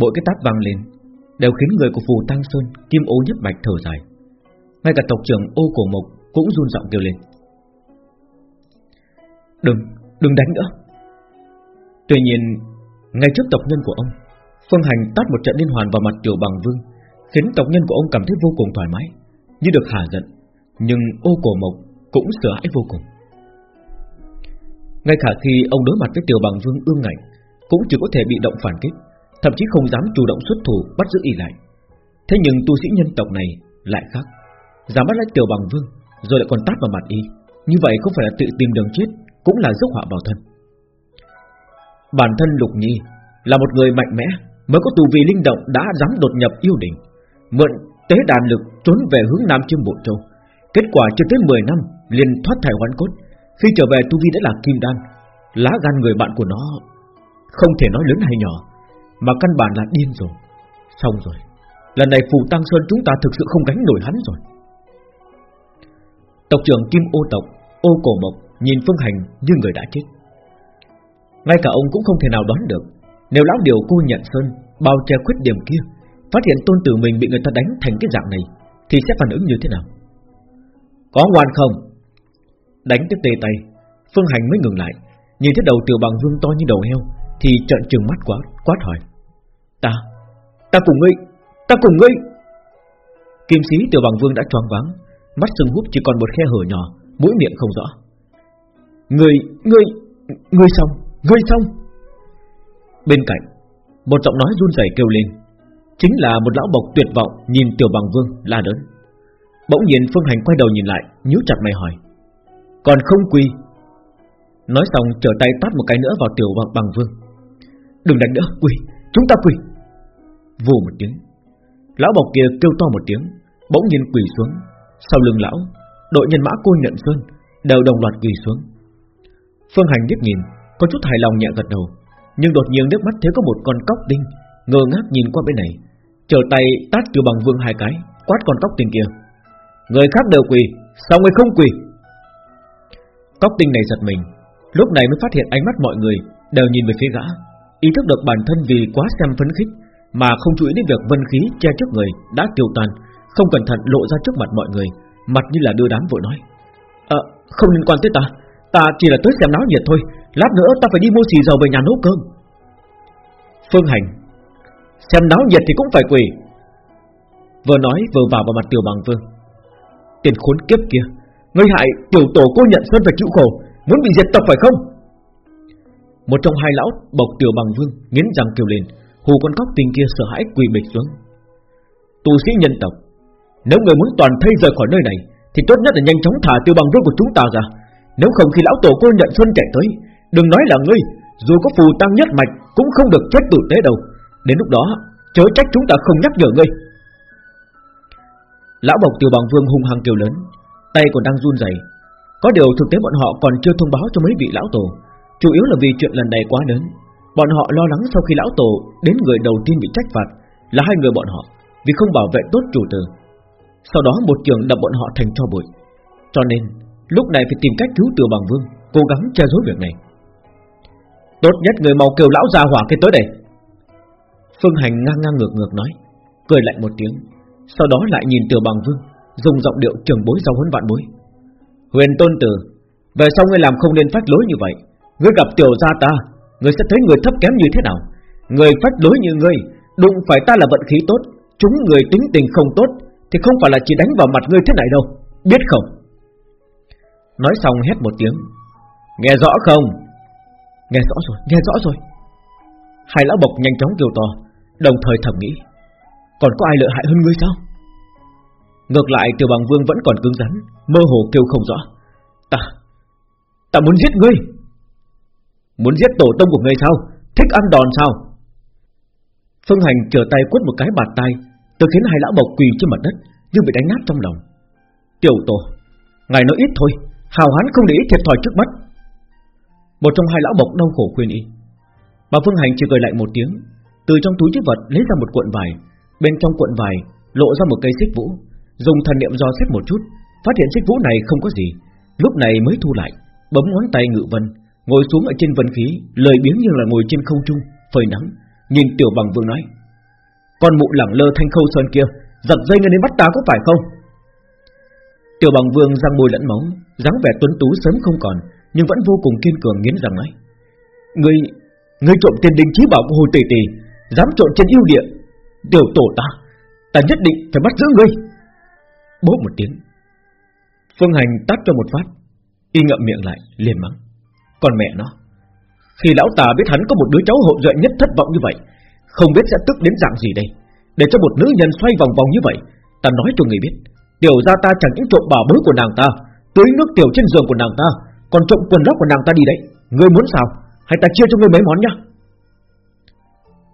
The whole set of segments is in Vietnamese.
Mỗi cái tát vang lên Đều khiến người của phù Tăng Sơn Kim ô nhất bạch thở dài. Ngay cả tộc trưởng ô cổ mộc Cũng run giọng kêu lên. Đừng, đừng đánh nữa. Tuy nhiên Ngay trước tộc nhân của ông Phương Hành tát một trận liên hoàn vào mặt tiểu bằng vương Khiến tộc nhân của ông cảm thấy vô cùng thoải mái Như được hạ giận Nhưng ô cổ mộc cũng sợ hãi vô cùng. Ngay cả khi ông đối mặt với tiểu bằng vương ương ngạnh Cũng chỉ có thể bị động phản kích. Thậm chí không dám chủ động xuất thủ Bắt giữ y lại. Thế nhưng tu sĩ nhân tộc này lại khác. Dám bắt lấy tiểu bằng vương Rồi lại còn tát vào mặt y. Như vậy không phải là tự tìm đường chết Cũng là rước họa vào thân. Bản thân Lục Nhi Là một người mạnh mẽ Mới có tu vi linh động đã dám đột nhập yêu đình, Mượn tế đàn lực trốn về hướng Nam Chiêm Bộ Châu. Kết quả chưa tới 10 năm liền thoát thải hoán cốt Khi trở về tu vi đã là kim đan Lá gan người bạn của nó Không thể nói lớn hay nhỏ. Mà căn bản là điên rồi. Xong rồi, Lần này Phù Tăng Sơn chúng ta thực sự không gánh nổi hắn rồi. Tộc trưởng Kim Ô Tộc, Ô Cổ Mộc nhìn Phương Hành như người đã chết. Ngay cả ông cũng không thể nào đoán được, Nếu lão điều cô nhận Sơn Bao che khuyết điểm kia, Phát hiện tôn tử mình bị người ta đánh thành cái dạng này, Thì sẽ phản ứng như thế nào? Có ngoan không? Đánh tới tê tay, Phương Hành mới ngừng lại, Nhìn thấy đầu tiểu bằng vương to như đầu heo thì trợn trừng mắt quá quát hỏi. Ta, ta cùng ngươi Ta cùng ngươi. Kim sĩ tiểu bằng vương đã choáng váng Mắt sưng húp chỉ còn một khe hở nhỏ Mũi miệng không rõ. Ngươi, ngươi, ngươi xong Ngươi xong. Bên cạnh Một giọng nói run rẩy kêu lên. Chính là một lão bộc tuyệt vọng Nhìn tiểu bằng vương la lớn. Bỗng nhiên Phương Hành quay đầu nhìn lại nhíu chặt mày hỏi. Còn không quy Nói xong trở tay tát một cái nữa vào tiểu bằng, bằng vương. Đừng đánh nữa, quỳ. Chúng ta quỳ. Vù một tiếng. Lão bọc kia kêu to một tiếng, Bỗng nhiên quỳ xuống. Sau lưng lão, Đội nhân mã cô nhận sơn Đều đồng loạt quỳ xuống. Phương Hành liếc nhìn, Có chút hài lòng nhẹ gật đầu, Nhưng đột nhiên nước mắt thấy có một con cóc tinh Ngơ ngác nhìn qua bên này, Trở tay tát kiều bằng vương hai cái, Quát con cóc tinh kia. Người khác đều quỳ, Sao người không quỳ? Cóc tinh này giật mình, Lúc này mới phát hiện ánh mắt mọi người Đều nhìn về phía gã. Ý thức được bản thân vì quá xem phấn khích Mà không chú ý đến việc vân khí che trước người Đã tiêu tan Không cẩn thận lộ ra trước mặt mọi người Mặt như là đưa đám vội nói. À, không liên quan tới ta Ta chỉ là tới xem náo nhiệt thôi Lát nữa ta phải đi mua xì dầu về nhà nấu cơm. Phương Hành Xem náo nhiệt thì cũng phải quỳ. Vừa nói vừa vào vào mặt tiểu bằng vương. Tiền khốn kiếp kia Ngươi hại tiểu tổ cô nhận sơn phải chịu khổ Muốn bị diệt tộc phải không? Một trong hai lão bộc tiểu bằng vương, Nghiến răng kêu lên, Hù con cóc tình kia sợ hãi quỳ bịch xuống. Tu sĩ nhân tộc, Nếu người muốn toàn thây rời khỏi nơi này, Thì tốt nhất là nhanh chóng thả tiêu bằng vương của chúng ta ra. Nếu không khi lão tổ cô nhận xuân chạy tới, Đừng nói là ngươi, Dù có phù tăng nhất mạch Cũng không được chết tử tế đâu. Đến lúc đó, chớ trách chúng ta không nhắc nhở ngươi. Lão bộc tiểu bằng vương hung hăng kêu lớn, Tay còn đang run rẩy. Có điều thực tế bọn họ còn chưa thông báo cho mấy vị lão tổ. Chủ yếu là vì chuyện lần này quá lớn. Bọn họ lo lắng sau khi lão tổ Đến người đầu tiên bị trách phạt Là hai người bọn họ, Vì không bảo vệ tốt chủ tử. Sau đó một trường đập bọn họ thành cho bụi. Cho nên, lúc này phải tìm cách cứu từ bằng vương, Cố gắng che giấu việc này. Tốt nhất người mau kêu lão già hỏa kia tới đây. Phương Hành ngang ngang ngược ngược nói, Cười lạnh một tiếng, Sau đó lại nhìn từ bằng vương, Dùng giọng điệu trường bối sau huấn vạn bối. Huyền tôn tử, Về sau ngươi làm không nên phát lối như vậy. Ngươi gặp tiểu gia ta Ngươi sẽ thấy người thấp kém như thế nào. Người phát lối như ngươi Đụng phải ta là vận khí tốt Chúng người tính tình không tốt Thì không phải là chỉ đánh vào mặt ngươi thế này đâu. Biết không? Nói xong hét một tiếng. Nghe rõ không? Nghe rõ rồi, nghe rõ rồi. Hai lão bộc nhanh chóng kêu to Đồng thời thầm nghĩ. Còn có ai lợi hại hơn ngươi sao? Ngược lại tiểu bằng vương vẫn còn cứng rắn Mơ hồ kêu không rõ. Ta, ta muốn giết ngươi. Muốn giết tổ tông của ngươi sao? Thích ăn đòn sao? Phương Hành trở tay quất một cái bạt tay Từ khiến hai lão bộc quỳ trên mặt đất, Nhưng bị đánh nát trong lòng. Tiểu tổ, Ngài nói ít thôi, Hào hán không để ý thiệt thòi trước mắt. Một trong hai lão bộc đau khổ khuyên y Bà Phương Hành chỉ cười lại một tiếng, Từ trong túi chức vật lấy ra một cuộn vải, Bên trong cuộn vải lộ ra một cây xích vũ, Dùng thần niệm do xét một chút, Phát hiện xích vũ này không có gì, Lúc này mới thu lại, Bấm ngón tay ngự vân Ngồi xuống ở trên vân khí, Lời biếng như là ngồi trên không trung, Phơi nắng. Nhìn tiểu bằng vương nói, Con mụ lẳng lơ thanh khâu sơn kia Giật dây ngay đến bắt ta có phải không? Tiểu bằng vương răng môi lẫn máu, dáng vẻ tuấn tú sớm không còn, Nhưng vẫn vô cùng kiên cường nghiến rằng nói, Ngươi Ngươi trộm tiền đình trí bảo của hồ tỷ tỷ Dám trộm trên yêu địa, Tiểu tổ ta Ta nhất định phải bắt giữ ngươi. Bố một tiếng, Phương Hành tát cho một phát, Y ngậm miệng lại, liền mắng còn mẹ nó, Khi lão tà biết hắn có một đứa cháu hộ duệ nhất thất vọng như vậy, Không biết sẽ tức đến dạng gì đây. Để cho một nữ nhân xoay vòng vòng như vậy, Ta nói cho người biết, Tiểu gia ta chẳng những trộm bảo bối của nàng ta, Tưới nước tiểu trên giường của nàng ta, Còn trộm quần lót của nàng ta đi đấy. Ngươi muốn sao? Hay ta chia cho ngươi mấy món nhá?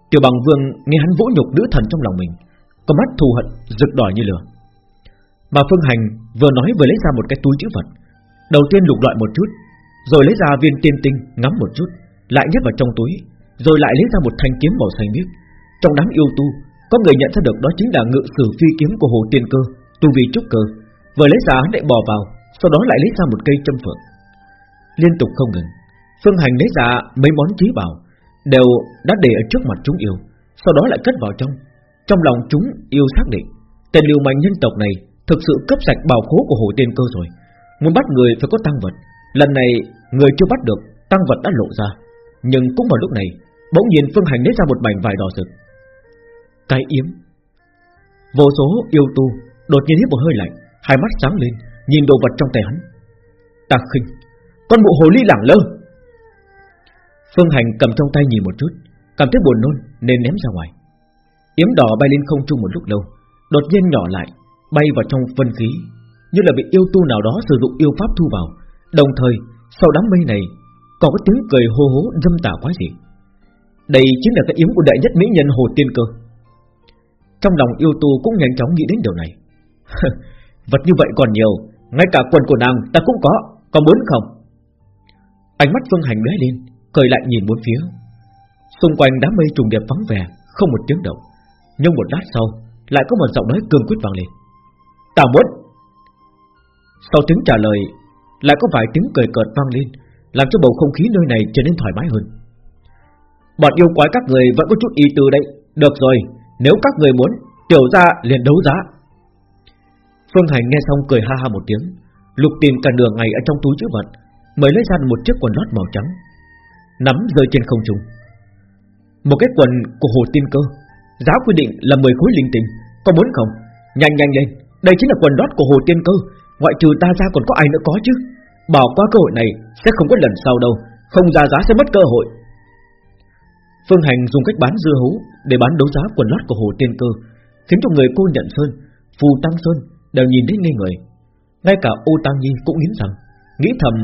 Tiểu bằng vương nghe hắn vỗ nhục nữ thần trong lòng mình, Có mắt thù hận, rực đỏ như lửa. Mà Phương Hành vừa nói vừa lấy ra một cái túi chữ vật Đầu tiên lục loại một chút rồi lấy ra viên tiên tinh, ngắm một chút, Lại nhét vào trong túi, Rồi lại lấy ra một thanh kiếm màu xanh biếc. Trong đám yêu tu, Có người nhận ra được đó chính là ngự sử phi kiếm của Hồ Tiên Cơ, Tu vi trúc cơ. Vừa lấy ra hắn lại bò vào, Sau đó lại lấy ra một cây châm phượng. Liên tục không ngừng, Phương Hành lấy ra mấy món trí bảo, Đều đã để ở trước mặt chúng yêu, Sau đó lại cất vào trong. Trong lòng chúng yêu xác định, Tên liều mạnh nhân tộc này Thực sự cấp sạch bảo khố của hồ tiên cơ rồi, Muốn bắt người phải có tăng vật. Lần này, người chưa bắt được, Tăng vật đã lộ ra. Nhưng cũng vào lúc này, Bỗng nhiên Phương Hành lấy ra một mảnh vải đỏ rực. Cái yếm. Vô số yêu tu Đột nhiên hít một hơi lạnh, Hai mắt sáng lên, Nhìn đồ vật trong tay hắn. Ta khinh, Con bộ hồ ly lẳng lơ. Phương Hành cầm trong tay nhìn một chút, Cảm thấy buồn nôn nên ném ra ngoài. Yếm đỏ bay lên không trung một lúc lâu, Đột nhiên nhỏ lại, Bay vào trong phân khí, Như là bị yêu tu nào đó sử dụng yêu pháp thu vào Đồng thời, sau đám mây này, Còn có tiếng cười hô hố dâm tà quá gì Đây chính là cái yếm của đại nhất mỹ nhân Hồ Tiên Cơ. Trong lòng yêu tu cũng nhanh chóng nghĩ đến điều này. Vật như vậy còn nhiều, Ngay cả quần của nàng ta cũng có Có muốn không? Ánh mắt Phương Hành lóe lên, Cười lại nhìn bốn phía. Xung quanh đám mây trùng điệp vắng vẻ, Không một tiếng động. Nhưng một lát sau, Lại có một giọng nói cương quyết vang lên. Ta muốn. Sau tiếng trả lời lại có vài tiếng cười cợt vang lên, Làm cho bầu không khí nơi này trở nên thoải mái hơn. Bọn yêu quái các người vẫn có chút ý tư đấy. Được rồi, Nếu các người muốn, Tiểu ra liền đấu giá. Phương Hành nghe xong cười ha ha một tiếng, Lục tìm cả nửa ngày ở trong túi chữ vật, Mới lấy ra một chiếc quần lót màu trắng, Nắm rơi trên không trung. Một cái quần của Hồ Tiên Cơ, Giá quy định là 10 khối linh tinh, Có muốn không Nhanh nhanh lên, Đây chính là quần lót của Hồ Tiên Cơ. Ngoại trừ ta ra còn có ai nữa có chứ? Bỏ qua cơ hội này, sẽ không có lần sau đâu. Không ra giá sẽ mất cơ hội. Phương Hành dùng cách bán dưa hấu Để bán đấu giá quần lót của Hồ Tiên Cơ, Khiến cho người cô nhận Sơn, Phù Tăng Sơn đều nhìn đến ngây người. Ngay cả ô Tăng Nhi cũng nghĩ rằng, Nghĩ thầm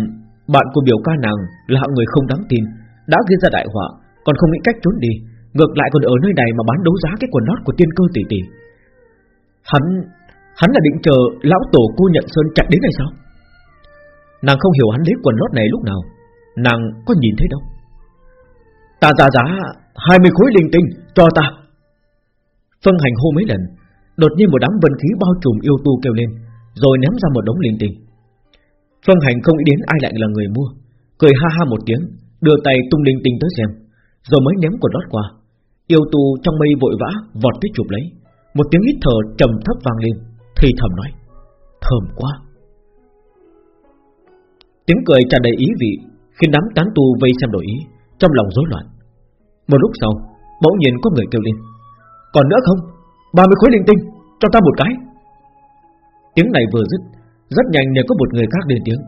bạn của biểu ca nàng là hạng người không đáng tin, Đã gây ra đại họa, Còn không nghĩ cách trốn đi, Ngược lại còn ở nơi này mà bán đấu giá cái quần lót của tiên cơ tỷ tỷ Hắn Hắn là định chờ lão tổ cô nhận sơn chạy đến đây sao? Nàng không hiểu hắn lấy quần lót này lúc nào, Nàng có nhìn thấy đâu. Ta giả giá 20 khối linh tinh cho ta. Phân hành hô mấy lần, Đột nhiên một đám vân khí bao trùm yêu tu kêu lên, Rồi ném ra một đống linh tinh. Phân hành không nghĩ đến ai lại là người mua, Cười ha ha một tiếng, Đưa tay tung linh tinh tới xem, Rồi mới ném quần lót qua. Yêu tu trong mây vội vã vọt tới chụp lấy, Một tiếng hít thở trầm thấp vang lên. Thì thầm nói, Thơm quá. Tiếng cười tràn đầy ý vị Khi đám tán tu vây xem đổi ý, Trong lòng rối loạn. Một lúc sau, bỗng nhiên có người kêu lên, Còn nữa không? 30 khối linh tinh, Cho ta một cái. Tiếng này vừa dứt, Rất nhanh nhờ có một người khác lên tiếng,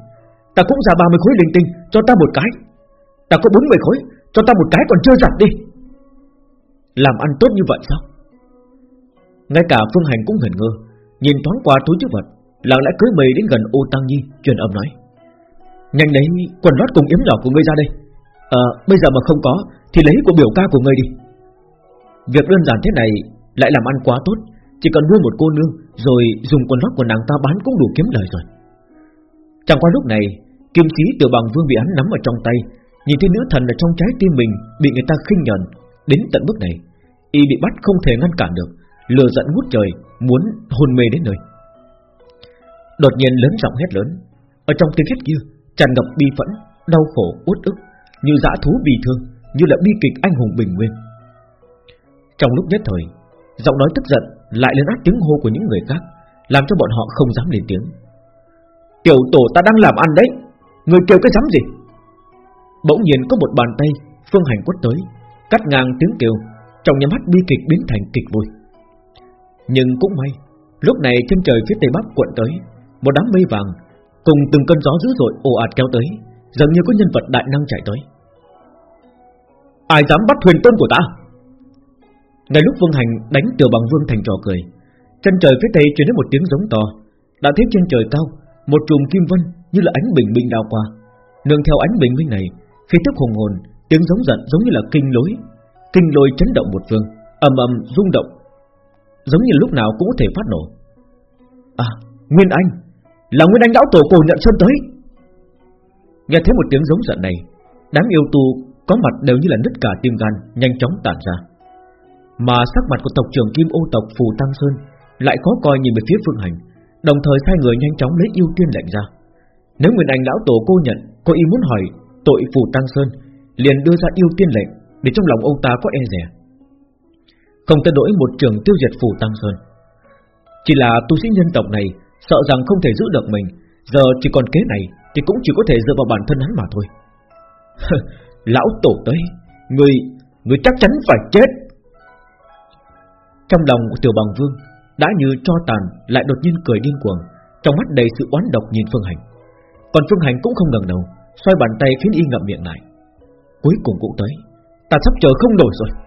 Ta cũng ra 30 khối linh tinh, Cho ta một cái. Ta có 40 khối, Cho ta một cái còn chưa giặt đi. Làm ăn tốt như vậy sao? Ngay cả Phương Hành cũng ngẩn ngơ Nhìn thoáng qua túi chứa vật, Lặng lẽ cưới mây đến gần ô Tăng Nhi, Truyền âm nói. Nhanh lấy quần lót cùng yếm nhỏ của ngươi ra đây. Ờ bây giờ mà không có, Thì lấy của biểu ca của ngươi đi. Việc đơn giản thế này lại làm ăn quá tốt, Chỉ cần nuôi một cô nương, Rồi dùng quần lót của nàng ta bán cũng đủ kiếm lời rồi. Chẳng qua lúc này, Kim khí từ bằng vương bị hắn nắm ở trong tay, Nhìn thấy nữ thần ở trong trái tim mình Bị người ta khinh nhẫn Đến tận bước này, Y bị bắt không thể ngăn cản được. Lừa giận ngút trời, Muốn hôn mê đến nơi. Đột nhiên lớn giọng hét lớn, Ở trong tiếng hét kia tràn ngập bi phẫn, Đau khổ, uất ức, Như dã thú bị thương, Như là bi kịch anh hùng bình nguyên. Trong lúc nhất thời, Giọng nói tức giận lại lên át tiếng hô của những người khác, Làm cho bọn họ không dám lên tiếng. Tiểu tổ ta đang làm ăn đấy, Người kêu cái dám gì? Bỗng nhiên có một bàn tay, Phương hành quất tới, Cắt ngang tiếng kêu, Trong nhà mắt bi kịch biến thành kịch vui. Nhưng cũng may, Lúc này trên trời phía tây bắc cuộn tới, Một đám mây vàng Cùng từng cơn gió dữ dội ồ ạt kéo tới, Dường như có nhân vật đại năng chạy tới. Ai dám bắt thuyền tôn của ta? Ngay lúc Vương Hành đánh tiểu bằng Vương thành trò cười, Chân trời phía tây truyền đến một tiếng giống to, Đã thấy trên trời cao Một chùm kim vân như là ánh bình minh đào qua. Nương theo ánh bình minh này, Khi tức hùng hồn, Tiếng giống giận giống như là kinh lối Kinh lôi chấn động một phương, ầm ầm rung động Giống như lúc nào cũng có thể phát nổ. À Nguyên Anh, Là Nguyên Anh lão tổ cổ nhận sơn tới. Nghe thấy một tiếng giống giận này, Đám yêu tu có mặt đều như là nứt cả tim gan, Nhanh chóng tản ra. Mà sắc mặt của tộc trưởng Kim ô tộc Phù Tăng Sơn Lại khó coi nhìn về phía Phương Hành, Đồng thời sai người nhanh chóng lấy yêu tiên lệnh ra. Nếu Nguyên Anh lão tổ cô nhận Có ý muốn hỏi tội Phù Tăng Sơn, Liền đưa ra yêu tiên lệnh Để trong lòng ông ta có e rẻ. Không tới đổi một trường tiêu diệt Phù Tăng Sơn. Chỉ là tu sĩ nhân tộc này Sợ rằng không thể giữ được mình Giờ chỉ còn kế này Thì cũng chỉ có thể dựa vào bản thân hắn mà thôi. Lão tổ tới Người, người chắc chắn phải chết. Trong lòng của tiểu bằng vương Đã như cho tàn Lại đột nhiên cười điên cuồng Trong mắt đầy sự oán độc nhìn Phương Hành. Còn Phương Hành cũng không ngẩng đầu Xoay bàn tay khiến y ngậm miệng lại. Cuối cùng cũng tới Ta sắp chờ không nổi rồi.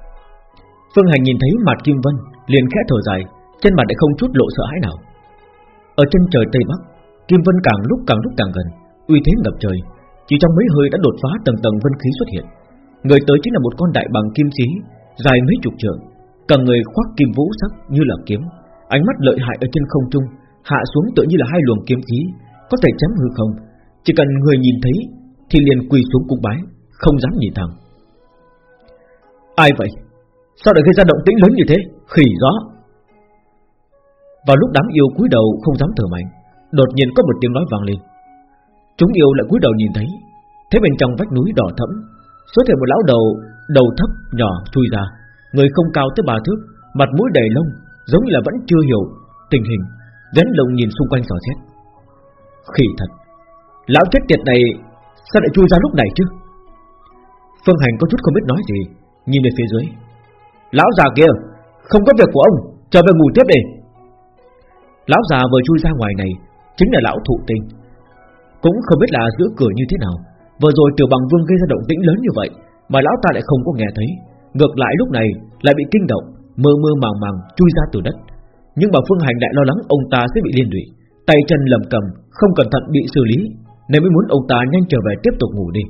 Phương Hành nhìn thấy mặt Kim Vân Liền khẽ thở dài Trên mặt lại không chút lộ sợ hãi nào. Ở chân trời Tây Bắc Kim Vân càng lúc càng lúc càng gần Uy thế ngập trời Chỉ trong mấy hơi đã đột phá tầng tầng vân khí xuất hiện. Người tới chính là một con đại bằng kim sĩ, Dài mấy chục trượng Cả người khoác kim vũ sắc như là kiếm Ánh mắt lợi hại ở trên không trung Hạ xuống tựa như là hai luồng kiếm khí Có thể chấm hư không. Chỉ cần người nhìn thấy Thì liền quỳ xuống cung bái Không dám nhìn thẳng. Ai vậy? Sao lại gây ra động tĩnh lớn như thế? Khỉ gió. Vào lúc đám yêu cúi đầu không dám thở mạnh, Đột nhiên có một tiếng nói vang lên. Chúng yêu lại cúi đầu nhìn thấy Thế bên trong vách núi đỏ thẫm Xuất hiện một lão đầu Đầu thấp, nhỏ, chui ra, Người không cao tới ba thước, Mặt mũi đầy lông, Giống như là vẫn chưa hiểu tình hình Vén lông nhìn xung quanh dò xét. Khỉ thật, Lão chết tiệt này Sao lại chui ra lúc này chứ? Phương Hành có chút không biết nói gì, Nhìn về phía dưới. Lão già kia Không có việc của ông, Trở về ngủ tiếp đi. Lão già vừa chui ra ngoài này Chính là lão thụ tinh. Cũng không biết là giữa cửa như thế nào, Vừa rồi tiểu bằng vương gây ra động tĩnh lớn như vậy Mà lão ta lại không có nghe thấy. Ngược lại lúc này lại bị kinh động, Mơ mơ màng màng chui ra từ đất. Nhưng bà Phương Hành lại lo lắng ông ta sẽ bị liên lụy, Tay chân lầm cầm, Không cẩn thận bị xử lý, Nên mới muốn ông ta nhanh trở về tiếp tục ngủ đi.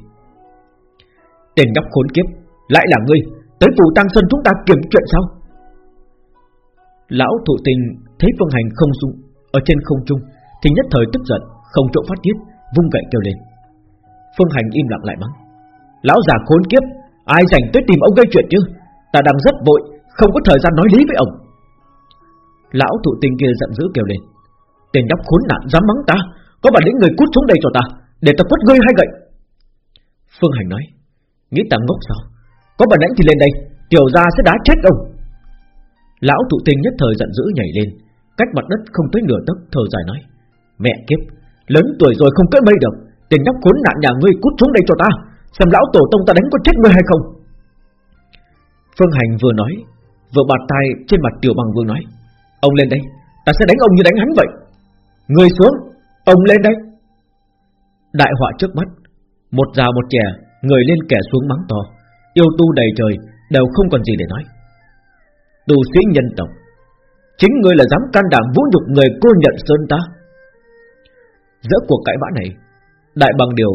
Tên nhóc khốn kiếp, Lại là ngươi Tới phủ Tăng Sơn chúng ta kiểm chuyện sao? Lão thụ tình Thấy Phương Hành không dung Ở trên không trung, Thì nhất thời tức giận, Không chỗ phát tiết, Vung gậy kêu lên. Phương Hành im lặng lại mắng. Lão già khốn kiếp, Ai dành tới tìm ông gây chuyện chứ? Ta đang rất vội, Không có thời gian nói lý với ông. Lão thụ tình kia giận dữ kêu lên. Tên nhóc khốn nạn dám mắng ta, Có bản lĩnh người cút xuống đây cho ta, Để ta quất ngươi hai gậy? Phương Hành nói, Nghĩ ta ngốc sao? Có bản lãnh thì lên đây, Tiểu gia sẽ đá chết ông. Lão tụ tinh nhất thời giận dữ nhảy lên, Cách mặt đất không tới nửa tấc, thở dài nói, Mẹ kiếp, Lớn tuổi rồi không cất mây được, Tiền nhóc khốn nạn nhà ngươi cút xuống đây cho ta, Xem lão tổ tông ta đánh có chết ngươi hay không. Phương Hành vừa nói, Vừa bạt tay trên mặt tiểu bằng vương nói, Ông lên đây, Ta sẽ đánh ông như đánh hắn vậy. Người xuống, Ông lên đây. Đại họa trước mắt, Một già một trẻ, Người lên kẻ xuống mắng to. Yêu tu đầy trời Đều không còn gì để nói. Tu sĩ nhân tộc, Chính ngươi là dám can đảm vũ nhục người cô nhận sơn ta. Giữa cuộc cãi vã này, Đại bằng điều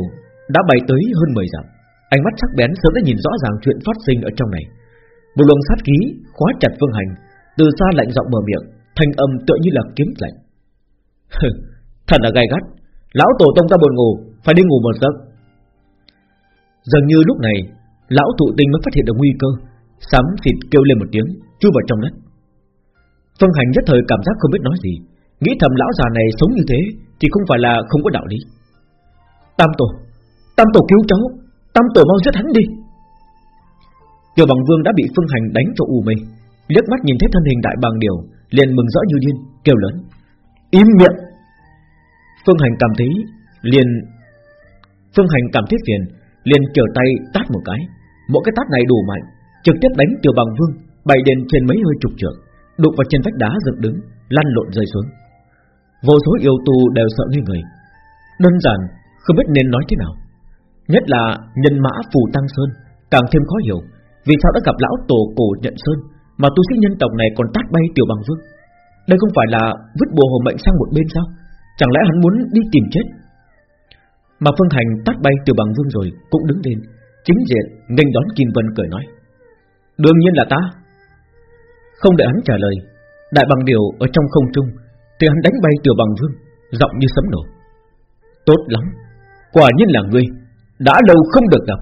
đã bay tới hơn 10 dặm. Ánh mắt sắc bén sớm đã nhìn rõ ràng chuyện phát sinh ở trong này. Một luồng sát khí khóa chặt phương hành, Từ xa lạnh giọng mở miệng, Thanh âm tựa như là kiếm lạnh. Thật là gai gắt. Lão tổ tông ta buồn ngủ, Phải đi ngủ một giấc. Dường như lúc này Lão thụ tinh mới phát hiện được nguy cơ. Sám xịt kêu lên một tiếng Chui vào trong đất. Phương hành nhất thời cảm giác không biết nói gì. Nghĩ thầm lão già này sống như thế Thì không phải là không có đạo lý. Tam tổ Tam tổ cứu cháu Tam tổ mau giết hắn đi. Tiểu bằng vương đã bị phương hành đánh cho u mê. Liếc mắt nhìn thấy thân hình đại bàng điều, liền mừng rỡ như điên, kêu lớn: "Im miệng!" Phương Hành cảm thấy liền Phương Hành cảm thấy phiền, liền trở tay tát một cái, mỗi cái tát này đủ mạnh, trực tiếp đánh Tiểu Bằng Vương bay đến trên mấy hơi chục trượng, đụng vào trên vách đá dựng đứng, lăn lộn rơi xuống. Vô số yêu tu đều sợ ngây người. Đơn giản không biết nên nói thế nào. Nhất là nhân mã phù tăng sơn càng thêm khó hiểu, vì sao đã gặp lão tổ cổ nhận sơn mà tu sĩ nhân tộc này còn tát bay tiểu bằng vương. Đây không phải là vứt bùa hồ mệnh sang một bên sao? Chẳng lẽ hắn muốn đi tìm chết? Mà Phương Hành tát bay tiểu bằng vương rồi cũng đứng lên, chính diện nghênh đón Kim Vân cười nói: đương nhiên là ta. Không đợi hắn trả lời, đại bằng điều ở trong không trung thì hắn đánh bay tiểu bằng vương, giọng như sấm nổ. Tốt lắm, quả nhiên là ngươi, đã lâu không được gặp.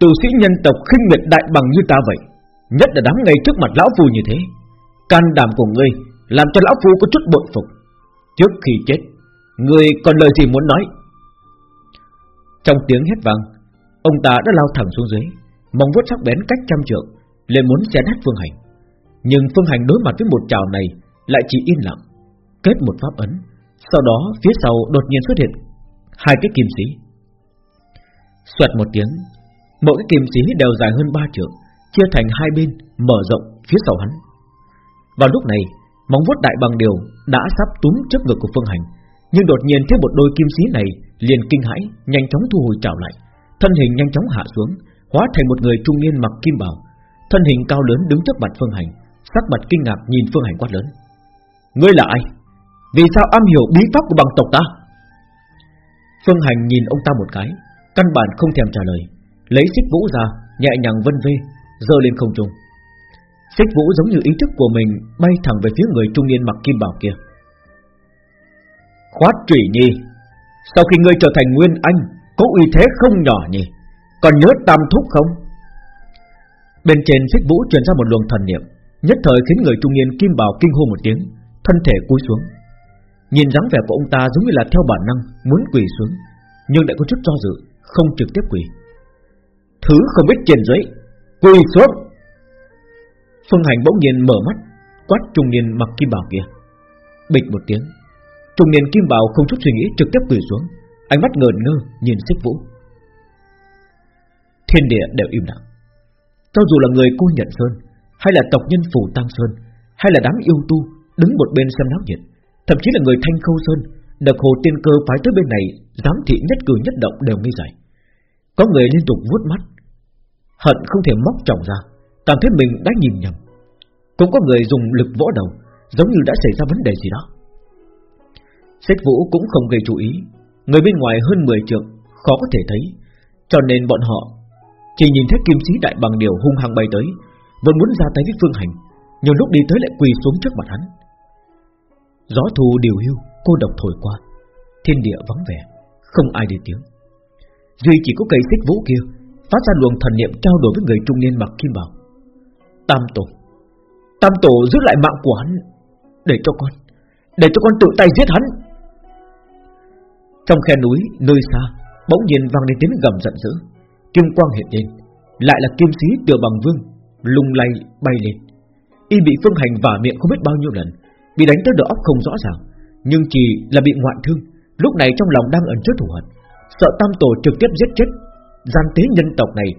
Tù sĩ nhân tộc khinh miệt đại bằng như ta vậy, nhất là đám ngay trước mặt lão phu như thế. Can đảm của ngươi làm cho lão phu có chút bội phục. Trước khi chết, ngươi còn lời gì muốn nói? Trong tiếng hét vang, ông ta đã lao thẳng xuống dưới, mong vuốt sắc bén cách trăm trượng, lên muốn xé nát Phương Hành. Nhưng Phương Hành đối mặt với một chảo này lại chỉ yên lặng, kết một pháp ấn. Sau đó phía sau đột nhiên xuất hiện hai cái kim sĩ. Xoẹt một tiếng, mỗi cái kim sĩ đều dài hơn ba trượng, chia thành hai bên, mở rộng phía sau hắn. Vào lúc này, móng vuốt đại bằng điều đã sắp túm trước ngực của Phương Hành, nhưng đột nhiên thấy một đôi kim sĩ này liền kinh hãi, nhanh chóng thu hồi chảo lại, thân hình nhanh chóng hạ xuống, hóa thành một người trung niên mặc kim bào, thân hình cao lớn đứng trước mặt Phương Hành, sắc mặt kinh ngạc nhìn Phương Hành quát lớn: "Ngươi là ai? Vì sao am hiểu bí pháp của bằng tộc ta?" Phương Hành nhìn ông ta một cái, căn bản không thèm trả lời, lấy xích vũ ra, nhẹ nhàng vân vê, giơ lên không trung. Xích vũ giống như ý thức của mình bay thẳng về phía người trung niên mặc kim bào kia. Khoát trụy nhi, sau khi ngươi trở thành nguyên anh, có uy thế không nhỏ nhỉ? Còn nhớ tam thúc không? Bên trên xích vũ truyền ra một luồng thần niệm, nhất thời khiến người trung niên kim bào kinh hô một tiếng, thân thể cúi xuống. Nhìn dáng vẻ của ông ta giống như là theo bản năng muốn quỳ xuống, nhưng lại có chút do dự, không trực tiếp quỳ. Thứ không biết trên dưới, quỳ xuống. Phương Hành bỗng nhiên mở mắt, quát trung niên mặc kim bào kia. Bịch một tiếng, trung niên kim bào không chút suy nghĩ trực tiếp quỳ xuống, ánh mắt ngờn ngơ nhìn xích vũ. Thiên địa đều im lặng. Cho dù là người cô nhận sơn, Hay là tộc nhân phủ Tăng Sơn, Hay là đám yêu tu đứng một bên xem náo nhiệt, Thậm chí là người thanh khâu sơn Được hồ tiên cơ phái tới bên này Giám thị nhất cử nhất động đều nghi giải Có người liên tục vuốt mắt, Hận không thể móc chồng ra Cảm thấy mình đã nhìn nhầm Cũng có người dùng lực vỗ đầu, Giống như đã xảy ra vấn đề gì đó Xích vũ cũng không gây chú ý Người bên ngoài hơn 10 trượng, Khó có thể thấy. Cho nên bọn họ chỉ nhìn thấy kim sĩ đại bằng điều hung hăng bay tới Vẫn muốn ra tay với Phương Hành Nhưng lúc đi tới lại quỳ xuống trước mặt hắn. Gió thu điều hưu, Cô độc thổi qua, Thiên địa vắng vẻ, Không ai để tiếng. Duy chỉ có cây xích vũ kia, Phát ra luồng thần niệm trao đổi với người trung niên mặc kim bào. Tam tổ Tam tổ giữ lại mạng của hắn, Để cho con, Để cho con tự tay giết hắn. Trong khe núi, nơi xa, Bỗng nhiên vang lên tiếng gầm giận dữ. Kim quang hiện lên, Lại là kim sĩ tiểu bằng vương, Lung lay bay lên. Y bị phương hành vả miệng không biết bao nhiêu lần, Bị đánh tới đầu óc không rõ ràng, Nhưng chỉ là bị ngoạn thương. Lúc này trong lòng đang ẩn chứa thù hận, Sợ tam tổ trực tiếp giết chết. Gian tế nhân tộc này,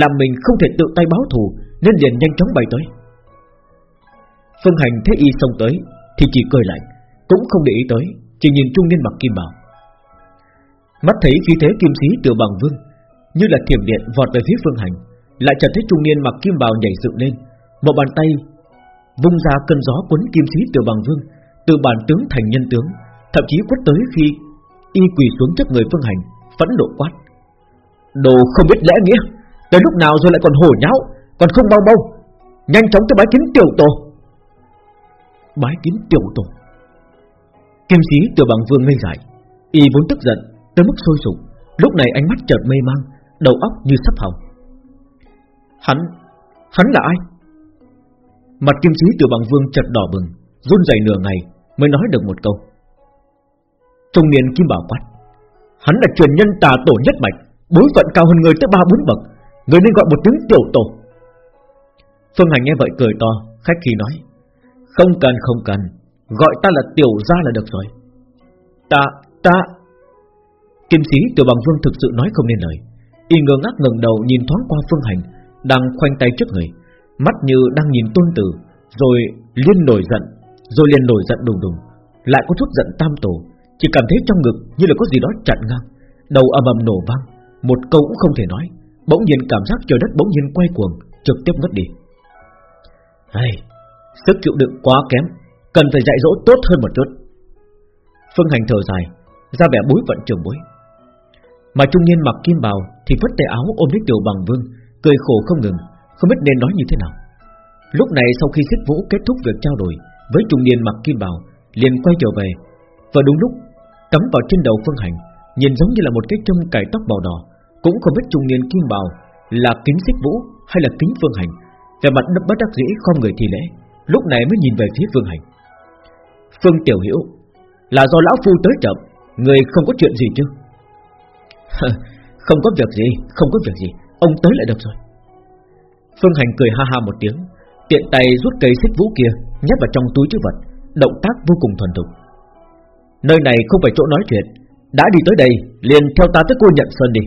Làm mình không thể tự tay báo thù, Nên liền nhanh chóng bay tới. Phương hành thấy y xông tới, Thì chỉ cười lạnh, Cũng không để ý tới, Chỉ nhìn trung niên mặc kim bảo. Mắt thấy khí thế kim sĩ tiểu bằng vương như là thiểm điện vọt về phía phương hành, lại chợt thấy trung niên mặc kim bào nhảy dựng lên, một bàn tay vung ra cơn gió cuốn kim sĩ tiểu bằng vương, từ bản tướng thành nhân tướng, thậm chí quất tới khi y quỳ xuống trước người phương hành, phẫn nộ quát: đồ không biết lẽ nghĩa, tới lúc nào rồi lại còn hổ nháo, còn không bao bao, nhanh chóng tới bái kiến tiểu tổ. Bái kiến tiểu tổ. Kim sĩ tiểu bằng vương ngây dại, y vốn tức giận tới mức sôi sục, lúc này ánh mắt chợt mê mang, đầu óc như sắp hỏng. Hắn, hắn là ai? Mặt kim sĩ tiểu bằng vương chợt đỏ bừng, run rẩy nửa ngày mới nói được một câu. Trung niên kim bảo quát, hắn là truyền nhân tà tổ nhất mạch, bối phận cao hơn người tới ba bốn bậc, người nên gọi một tiếng tiểu tổ. Phương Hành nghe vậy cười to Khách khí nói Không cần không cần Gọi ta là tiểu gia là được rồi Ta, ta Kim sĩ tiểu bằng vương thực sự nói không nên lời. Y ngơ ngác ngẩng đầu nhìn thoáng qua Phương Hành Đang khoanh tay trước người. Mắt như đang nhìn tôn tử Rồi liên nổi giận Rồi liền nổi giận đùng đùng. Lại có chút giận tam tổ Chỉ cảm thấy trong ngực như là có gì đó chặn ngang. Đầu ầm ầm nổ vang Một câu cũng không thể nói. Bỗng nhiên cảm giác trời đất bỗng nhiên quay cuồng Trực tiếp ngất đi. Hay, Sức chịu đựng quá kém Cần phải dạy dỗ tốt hơn một chút. Phương Hành thở dài Ra vẻ bối vận trường bối. Mà trung niên mặc kim bào Thì vứt tay áo ôm lấy tiểu bằng vương, Cười khổ không ngừng, Không biết nên nói như thế nào. Lúc này sau khi xích vũ kết thúc việc trao đổi Với trung niên mặc kim bào, liền quay trở về. Và đúng lúc Cắm vào trên đầu Phương Hành, Nhìn giống như là một cái châm cài tóc màu đỏ, Cũng không biết trung niên kim bào Là kính xích vũ hay là kính Phương Hành. Về mặt đập bất đắc dĩ không người thi lễ, Lúc này mới nhìn về phía Phương Hành. Phương Tiểu Hiểu Là do Lão Phu tới chậm, Người không có chuyện gì chứ? Không có việc gì, Không có việc gì. Ông tới lại được rồi. Phương Hành cười ha ha một tiếng, Tiện tay rút cây xích vũ kia, Nhét vào trong túi trữ vật, Động tác vô cùng thuần thục. Nơi này không phải chỗ nói chuyện, Đã đi tới đây, liền theo ta tới cô nhận sơn đi.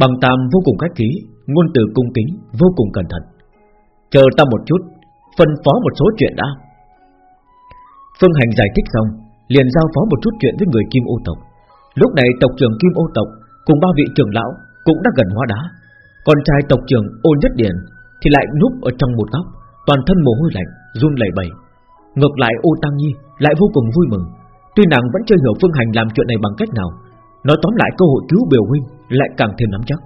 Bằng tam vô cùng khách khí, Ngôn từ cung kính vô cùng cẩn thận. Chờ ta một chút, Phân phó một số chuyện đã. Phương Hành giải thích xong, Liền giao phó một chút chuyện với người Kim Ô Tộc. Lúc này tộc trưởng Kim Ô Tộc Cùng ba vị trưởng lão cũng đã gần hóa đá. Con trai tộc trưởng Ô Nhất Điển Thì lại núp ở trong một góc Toàn thân mồ hôi lạnh, run lẩy bẩy. Ngược lại Ô Tăng Nhi lại vô cùng vui mừng. Tuy nàng vẫn chưa hiểu Phương Hành làm chuyện này bằng cách nào Nói tóm lại cơ hội cứu biểu huynh Lại càng thêm nắm chắc.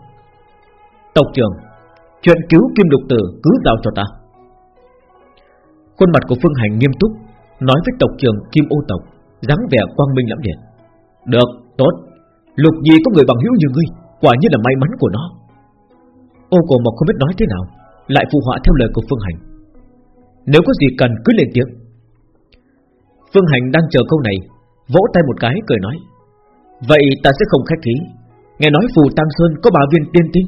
Tộc trưởng Chuyện cứu Kim Lục Tử cứ giao cho ta. Khuôn mặt của Phương Hành nghiêm túc Nói với tộc trưởng Kim Ô Tộc dáng vẻ quang minh lẫm liệt. Được, tốt. Lục gì có người bằng hữu như ngươi, Quả nhiên là may mắn của nó. Ô cổ mộc không biết nói thế nào, Lại phụ họa theo lời của Phương Hành. Nếu có gì cần cứ lên tiếng. Phương Hành đang chờ câu này, Vỗ tay một cái cười nói, Vậy ta sẽ không khách khí. Nghe nói phù Tăng Sơn có bà viên tiên tinh.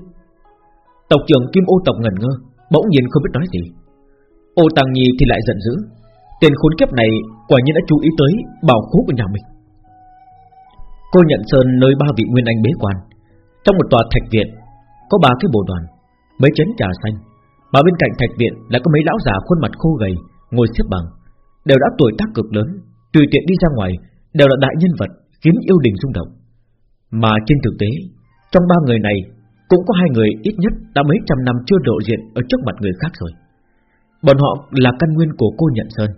Tộc trưởng Kim Ô tộc ngẩn ngơ, Bỗng nhiên không biết nói gì. Ô Tăng Nhi thì lại giận dữ. Tên khốn kiếp này quả nhiên đã chú ý tới bảo khố của nhà mình. Cô nhận sơn nơi ba vị nguyên anh bế quan. Trong một tòa thạch viện, Có ba cái bồ đoàn, Mấy chén trà xanh. Mà bên cạnh thạch viện đã có mấy lão già khuôn mặt khô gầy, Ngồi xếp bằng. Đều đã tuổi tác cực lớn, Tùy tiện đi ra ngoài, Đều là đại nhân vật, khiến yêu đình rung động. Mà trên thực tế, Trong ba người này, Cũng có hai người ít nhất đã mấy trăm năm chưa lộ diện Ở trước mặt người khác rồi. Bọn họ là căn nguyên của cô Nhận Sơn,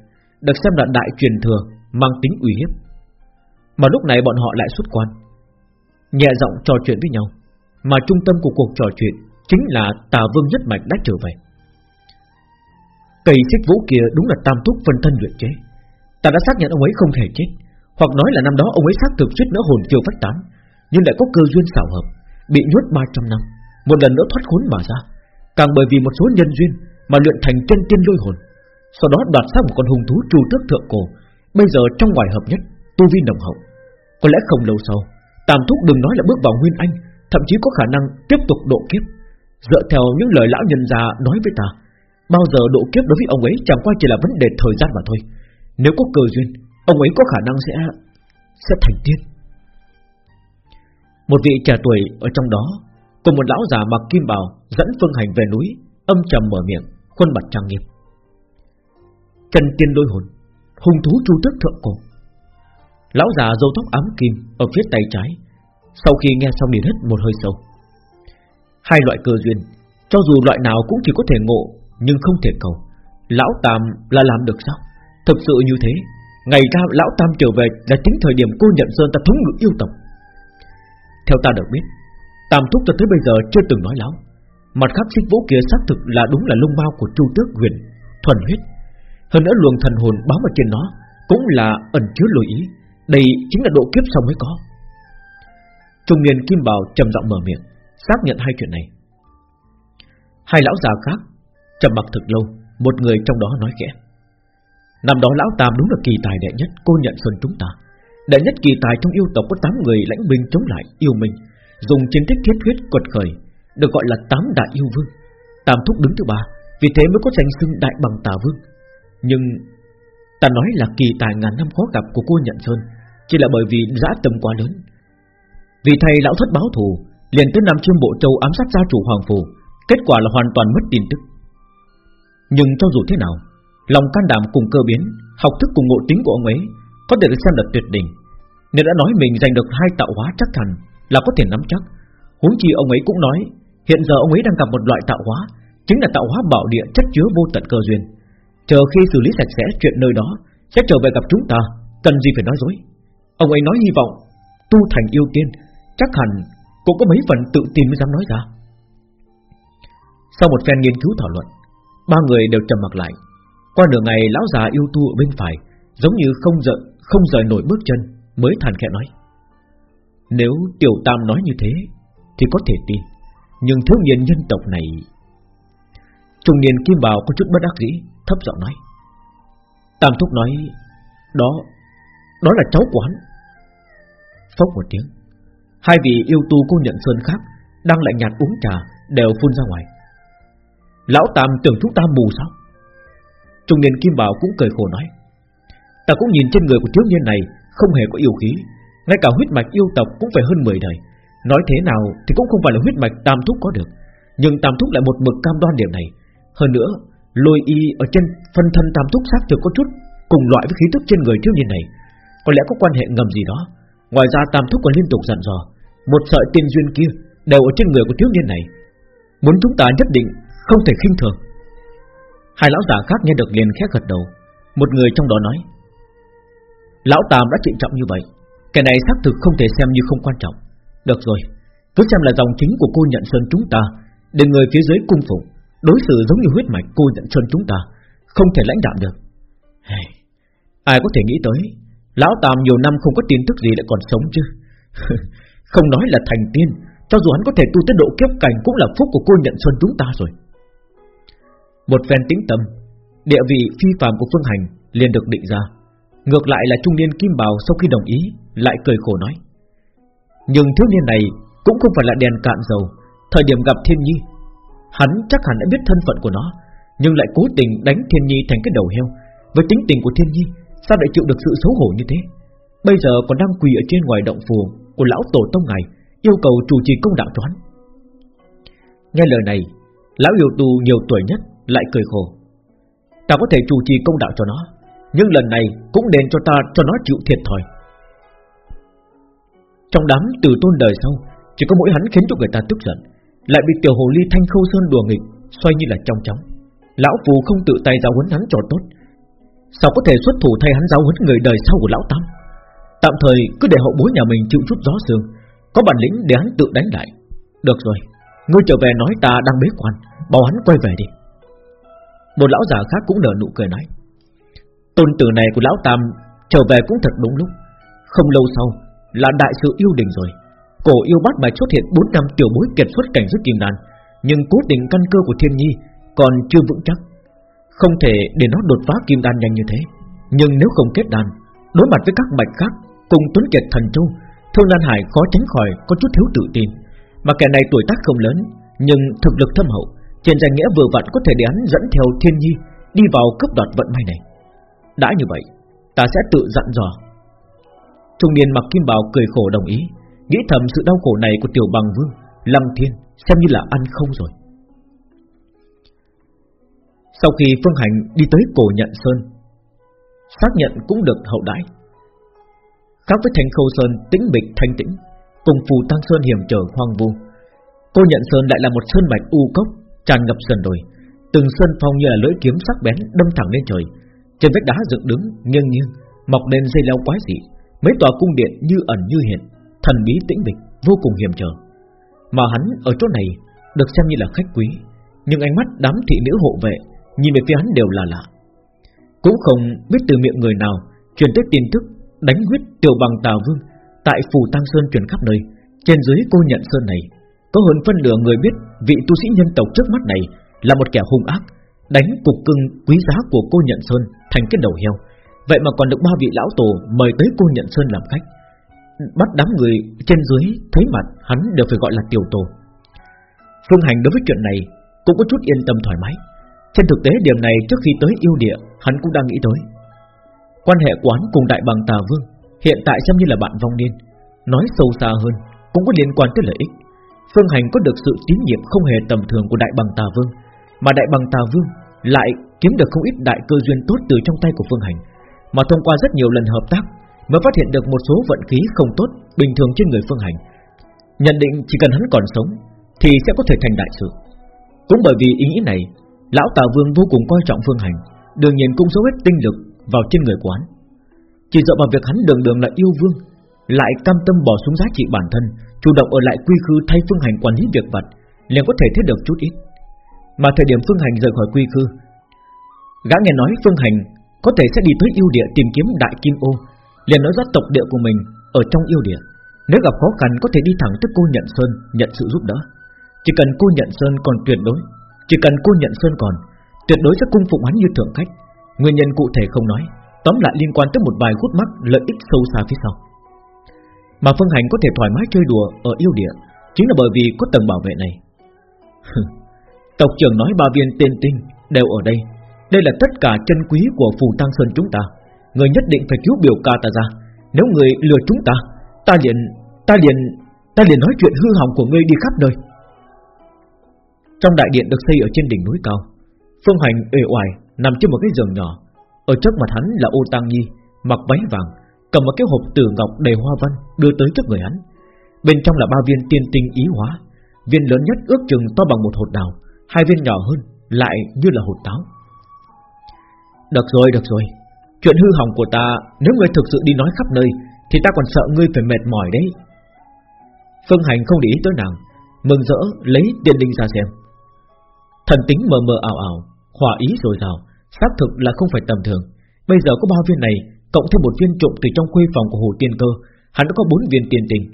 Được xem là đại truyền thừa, Mang tính uy hiếp. Mà lúc này bọn họ lại xuất quan. Nhẹ giọng trò chuyện với nhau. Mà trung tâm của cuộc trò chuyện Chính là Tà Vương Nhất Mạch đã trở về. Cây xích vũ kia đúng là tam thúc phân thân luyện chế. Ta đã xác nhận ông ấy không thể chết. Hoặc nói là năm đó ông ấy xác thực suýt nữa hồn chưa phách tán. Nhưng lại có cơ duyên xảo hợp, Bị nhốt 300 năm, Một lần nữa thoát khốn mà ra. Càng bởi vì một số nhân duyên Mà luyện thành chân tiên lôi hồn, Sau đó đoạt xác một con hung thú trù tước thượng cổ, Bây giờ trong ngoài hợp nhất. Tu vi đồng hậu. Có lẽ không lâu sau, Tam thúc đừng nói là bước vào nguyên anh, Thậm chí có khả năng tiếp tục độ kiếp. Dựa theo những lời lão nhân già nói với ta, Bao giờ độ kiếp đối với ông ấy Chẳng qua chỉ là vấn đề thời gian mà thôi. Nếu có cơ duyên, Ông ấy có khả năng sẽ Sẽ thành tiên. Một vị trẻ tuổi ở trong đó, Cùng một lão già mặc kim bào Dẫn phương hành về núi, Âm trầm mở miệng, Khuôn mặt trang nghiêm. Trần tiên đôi hồn, Hung thú chu tước thượng cổ. Lão già râu tóc ám kim Ở phía tay trái. Sau khi nghe xong liền hít một hơi sâu. Hai loại cơ duyên, Cho dù loại nào cũng chỉ có thể ngộ, Nhưng không thể cầu. Lão Tam là làm được sao? Thực sự như thế, Ngày ra Lão Tam trở về là chính thời điểm cô nhận Sơn ta thống ngự yêu tộc. Theo ta được biết, Tam Thúc cho tới bây giờ chưa từng nói láo. Mặt khác xích vũ kia xác thực là đúng là lông bao của Chu Tước huyền, Thuần huyết. Hơn nữa luồng thần hồn báo ở trên nó Cũng là ẩn chứa lưu ý. Đây chính là độ kiếp sau mới có. Trung niên Kim Bảo trầm giọng mở miệng Xác nhận hai chuyện này. Hai lão già khác trầm mặc thực lâu Một người trong đó nói kẽ, Năm đó lão Tam đúng là kỳ tài đệ nhất Cô nhận xuân chúng ta. Đệ nhất kỳ tài trong yêu tộc có 8 người lãnh binh chống lại yêu mình Dùng chiến tích thiết huyết quật khởi Được gọi là tám đại yêu vương. Tam thúc đứng thứ ba Vì thế mới có danh xưng đại bằng tà vương. Nhưng Ta nói là kỳ tài ngàn năm khó gặp của cô Nhận Sơn chỉ là bởi vì dã tâm quá lớn. Vì thầy lão thất báo thù, Liền tới Nam Chiêm Bộ Châu ám sát gia chủ Hoàng Phủ Kết quả là hoàn toàn mất tin tức. Nhưng cho dù thế nào, Lòng can đảm cùng cơ biến, Học thức cùng ngộ tính của ông ấy Có thể được xem là tuyệt đỉnh. Nếu đã nói mình giành được hai tạo hóa chắc thần Là có thể nắm chắc. Huống chi ông ấy cũng nói, Hiện giờ ông ấy đang gặp một loại tạo hóa, Chính là tạo hóa bảo địa chất chứa vô tận cơ duyên. Chờ khi xử lý sạch sẽ chuyện nơi đó, Sẽ trở về gặp chúng ta, Cần gì phải nói dối? Ông ấy nói hy vọng, Tu thành yêu tiên, Chắc hẳn cũng có mấy phần tự tin mới dám nói ra. Sau một phen nghiên cứu thảo luận, Ba người đều trầm mặc lại. Qua nửa ngày, lão già yêu tu ở bên phải, Giống như không giận Không rời nổi bước chân, Mới thản khẽ nói. Nếu tiểu tam nói như thế, Thì có thể tin, Nhưng thiếu niên nhân tộc này, Trung niên kim bào có chút bất đắc dĩ, Thấp giọng nói. Tam thúc nói, Đó Đó là cháu của hắn. Phốc một tiếng. Hai vị yêu tu cô nhận sơn khác Đang lại nhạt uống trà Đều phun ra ngoài. Lão Tam tưởng chúng ta mù sao? Trung niên Kim Bảo cũng cười khổ nói. Ta cũng nhìn trên người của thiếu niên này Không hề có yêu khí, Ngay cả huyết mạch yêu tộc cũng phải hơn 10 đời. Nói thế nào thì cũng không phải là huyết mạch Tam Thúc có được, Nhưng Tam Thúc lại một mực cam đoan điểm này. Hơn nữa, Lôi y ở trên phân thân Tam Thúc xác thực có chút Cùng loại với khí tức trên người thiếu niên này. Có lẽ có quan hệ ngầm gì đó. Ngoài ra Tam Thúc còn liên tục dặn dò, Một sợi tiên duyên kia đều ở trên người của thiếu niên này. Muốn chúng ta nhất định không thể khinh thường. Hai lão già khác nghe được liền khét gật đầu. Một người trong đó nói, Lão Tam đã trịnh trọng như vậy Cái này xác thực không thể xem như không quan trọng. Được rồi, Cứ xem là dòng chính của cô nhận sơn chúng ta, Để người phía dưới cung phục Đối xử giống như huyết mạch cô nhận sơn chúng ta, Không thể lãnh đạm được. Ai có thể nghĩ tới Lão Tam nhiều năm không có tin tức gì lại còn sống chứ. Không nói là thành tiên, Cho dù hắn có thể tu tới độ kiếp cảnh Cũng là phúc của cô nhận xuân chúng ta rồi. Một phen tính tâm, Địa vị phi phàm của Phương Hành liền được định ra. Ngược lại là trung niên Kim Bào Sau khi đồng ý, lại cười khổ nói, Nhưng thiếu niên này Cũng không phải là đèn cạn dầu, Thời điểm gặp Thiên Nhi, Hắn chắc hẳn đã biết thân phận của nó, Nhưng lại cố tình đánh Thiên Nhi thành cái đầu heo. Với tính tình của Thiên Nhi Sao lại chịu được sự xấu hổ như thế? Bây giờ còn đang quỳ ở trên ngoài động phù Của lão tổ tông ngài Yêu cầu chủ trì công đạo cho hắn. Nghe lời này, Lão yêu tu nhiều tuổi nhất lại cười khổ. Ta có thể chủ trì công đạo cho nó, Nhưng lần này cũng nên cho ta, cho nó chịu thiệt thòi. Trong đám từ tôn đời sau, Chỉ có mỗi hắn khiến cho người ta tức giận, Lại bị tiểu hồ ly thanh khâu sơn đùa nghịch, Xoay như là trong chóng. Lão phù không tự tay giáo huấn hắn cho tốt Sao có thể xuất thủ thay hắn giáo huấn người đời sau của lão tam? Tạm thời cứ để hậu bối nhà mình chịu chút gió sương, Có bản lĩnh để hắn tự đánh lại. Được rồi, Ngươi trở về nói ta đang bế quan, Bảo hắn quay về đi. Một lão già khác cũng nở nụ cười nói, Tôn tử này của lão Tam Trở về cũng thật đúng lúc. Không lâu sau, là đại sự yêu đình rồi. Cổ yêu bát bài xuất hiện 4 năm tiểu bối kiệt xuất cảnh giới kim đan, Nhưng cố tình căn cơ của thiên nhi Còn chưa vững chắc. Không thể để nó đột phá kim đan nhanh như thế. Nhưng nếu không kết đan, Đối mặt với các bạch khác Cùng tuấn kiệt thần châu, Thương Lan Hải khó tránh khỏi có chút thiếu tự tin. Mà kẻ này tuổi tác không lớn, Nhưng thực lực thâm hậu, trên danh nghĩa vừa vặn có thể để hắn dẫn theo thiên nhi Đi vào cấp đoạt vận may này. Đã như vậy, Ta sẽ tự dặn dò. Trung niên mặc kim bào cười khổ đồng ý, Nghĩ thầm sự đau khổ này của tiểu bằng vương Lâm thiên xem như là ăn không rồi. Sau khi Phương Hành đi tới cổ nhận Sơn Xác nhận cũng được hậu đãi Khác với thành khâu Sơn tĩnh bịch thanh tĩnh Cùng phù tăng Sơn hiểm trở hoang vu Cô nhận Sơn lại là một sơn bạch u cốc tràn ngập sườn đồi, từng sơn phong như là lưỡi kiếm sắc bén đâm thẳng lên trời. Trên vách đá dựng đứng nghiêng nghiêng mọc lên dây leo quái dị, mấy tòa cung điện như ẩn như hiện, thần bí tĩnh bịch vô cùng hiểm trở. Mà hắn ở chỗ này được xem như là khách quý, nhưng ánh mắt đám thị nữ hộ vệ nhìn về phía hắn đều là lạ. Cũng không biết từ miệng người nào truyền tới tin tức đánh huyết tiểu bằng tào vương tại phủ tăng sơn truyền khắp nơi, trên dưới cô nhận sơn này có hơn phân nửa người biết vị tu sĩ nhân tộc trước mắt này là một kẻ hung ác, đánh cục cưng quý giá của cô Nhận Sơn thành cái đầu heo. Vậy mà còn được ba vị lão tổ mời tới cô Nhận Sơn làm khách. Bắt đám người trên dưới thấy mặt hắn đều phải gọi là tiểu tổ. Phương Hành đối với chuyện này cũng có chút yên tâm thoải mái. Trên thực tế điểm này trước khi tới yêu địa, Hắn cũng đang nghĩ tới. Quan hệ quán cùng đại bằng tà vương, Hiện tại xem như là bạn vong niên, Nói sâu xa hơn, Cũng có liên quan tới lợi ích. Phương Hành có được sự tín nhiệm không hề tầm thường của đại bằng tà vương, Mà đại bằng tà vương Lại kiếm được không ít đại cơ duyên tốt từ trong tay của Phương Hành, Mà thông qua rất nhiều lần hợp tác Mới phát hiện được một số vận khí không tốt Bình thường trên người Phương Hành. Nhận định chỉ cần hắn còn sống Thì sẽ có thể thành đại sự. Cũng bởi vì ý nghĩ này Lão Tà Vương vô cùng coi trọng Phương Hành, Đương nhiên cũng dấu hết tinh lực vào trên người quán. Chỉ dựa vào việc hắn đường đường là yêu vương, Lại cam tâm bỏ xuống giá trị bản thân, Chủ động ở lại quy khư thay Phương Hành quản lý việc vật liền có thể thiết được chút ít. Mà thời điểm Phương Hành rời khỏi quy khư, Gã nghe nói Phương Hành Có thể sẽ đi tới yêu địa tìm kiếm đại kim ô, liền nói ra tộc địa của mình Ở trong yêu địa. Nếu gặp khó khăn có thể đi thẳng tới cô nhận sơn Nhận sự giúp đỡ. Chỉ cần cô nhận sơn còn tuyệt đối chỉ cần cô nhận sơn còn, Tuyệt đối sẽ cung phụng hắn như thượng khách. Nguyên nhân cụ thể không nói, Tóm lại liên quan tới một vài gút mắt lợi ích sâu xa phía sau. Mà Phương Hành có thể thoải mái chơi đùa Ở yêu địa, Chính là bởi vì có tầng bảo vệ này. Tộc trưởng nói ba viên tên tinh Đều ở đây. Đây là tất cả chân quý của phù tăng sơn chúng ta. Người nhất định phải cứu biểu ca ta ra. Nếu người lừa chúng ta Ta liền Ta liền Ta liền nói chuyện hư hỏng của ngươi đi khắp nơi. Trong đại điện được xây ở trên đỉnh núi cao. Phương Hành ề oải Nằm trên một cái giường nhỏ. Ở trước mặt hắn là ô tang nhi Mặc váy vàng Cầm một cái hộp tử ngọc đầy hoa văn Đưa tới trước người hắn. Bên trong là ba viên tiên tinh ý hóa. Viên lớn nhất ước chừng to bằng một hột đào Hai viên nhỏ hơn lại như là hột táo. Được rồi, được rồi. Chuyện hư hỏng của ta Nếu ngươi thực sự đi nói khắp nơi Thì ta còn sợ ngươi phải mệt mỏi đấy. Phương Hành không để ý tới nàng Mừng rỡ lấy tiền linh ra xem. Thần tính mờ mờ ảo ảo, Hòa ý rồi rào, Xác thực là không phải tầm thường. Bây giờ có bao viên này, Cộng thêm một viên trộm từ trong khuê phòng của Hồ Tiên Cơ, Hắn đã có bốn viên tiền tình.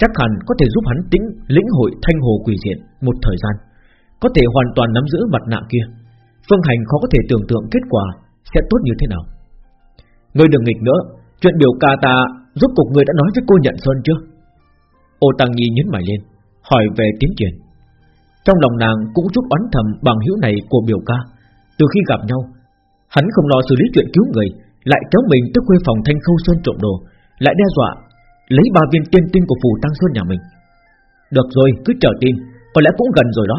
Chắc hẳn có thể giúp hắn tính lĩnh hội thanh hồ quỷ diện Một thời gian. Có thể hoàn toàn nắm giữ mặt nạ kia. Phương Hành khó có thể tưởng tượng kết quả Sẽ tốt như thế nào. Ngươi đừng nghịch nữa, Chuyện biểu ca ta Giúp cục người đã nói với cô nhận sơn chưa? Ô Tăng Nhi nhấn mày lên, Hỏi về tiến triển. Trong lòng nàng cũng chút oán thầm bằng hữu này của biểu ca. Từ khi gặp nhau, Hắn không lo xử lý chuyện cứu người, Lại kéo mình tới khuê phòng thanh khâu sơn trộm đồ, Lại đe dọa, Lấy ba viên tiên tinh của phù tăng sơn nhà mình. Được rồi, cứ chờ tin, Có lẽ cũng gần rồi đó.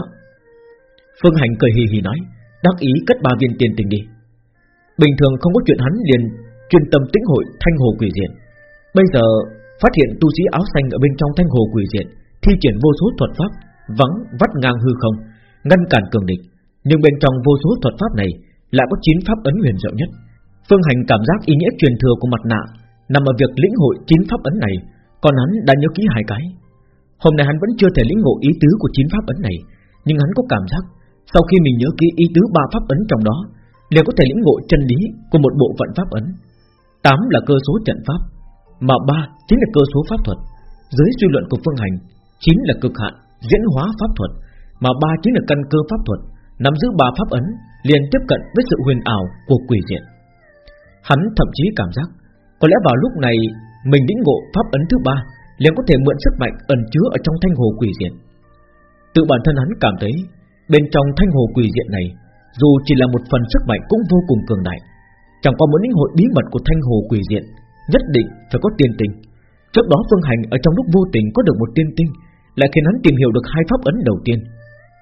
Phương Hành cười hì hì nói, Đắc ý cất ba viên tiên tinh đi. Bình thường không có chuyện hắn liền chuyên tâm tĩnh hội thanh hồ quỷ diện. Bây giờ phát hiện tu sĩ áo xanh ở bên trong thanh hồ quỷ diện thi triển vô số thuật pháp vắng vắt ngang hư không, ngăn cản cường địch. Nhưng bên trong vô số thuật pháp này lại có chín pháp ấn huyền diệu nhất. Phương Hành cảm giác ý nghĩa truyền thừa của mặt nạ nằm ở việc lĩnh hội chín pháp ấn này, còn hắn đã nhớ kỹ hai cái. Hôm nay hắn vẫn chưa thể lĩnh ngộ ý tứ của chín pháp ấn này, nhưng hắn có cảm giác sau khi mình nhớ kỹ ý tứ ba pháp ấn trong đó, liền có thể lĩnh ngộ chân lý của một bộ phận pháp ấn. 8 là cơ số trận pháp Mà ba chính là cơ số pháp thuật Dưới suy luận của Phương Hành chín là cực hạn diễn hóa pháp thuật, Mà ba chính là căn cơ pháp thuật, Nắm giữ ba pháp ấn, liền tiếp cận với sự huyền ảo của quỷ diện. Hắn thậm chí cảm giác, Có lẽ vào lúc này Mình lĩnh ngộ pháp ấn thứ ba, liền có thể mượn sức mạnh ẩn chứa ở trong thanh hồ quỷ diện. Tự bản thân hắn cảm thấy, Bên trong thanh hồ quỷ diện này, Dù chỉ là một phần sức mạnh cũng vô cùng cường đại. Chẳng qua muốn lĩnh hội bí mật của thanh hồ quỷ diện, Nhất định phải có tiên tinh. Trước đó Phương Hành ở trong lúc vô tình có được một tiên tinh lại khiến hắn tìm hiểu được hai pháp ấn đầu tiên.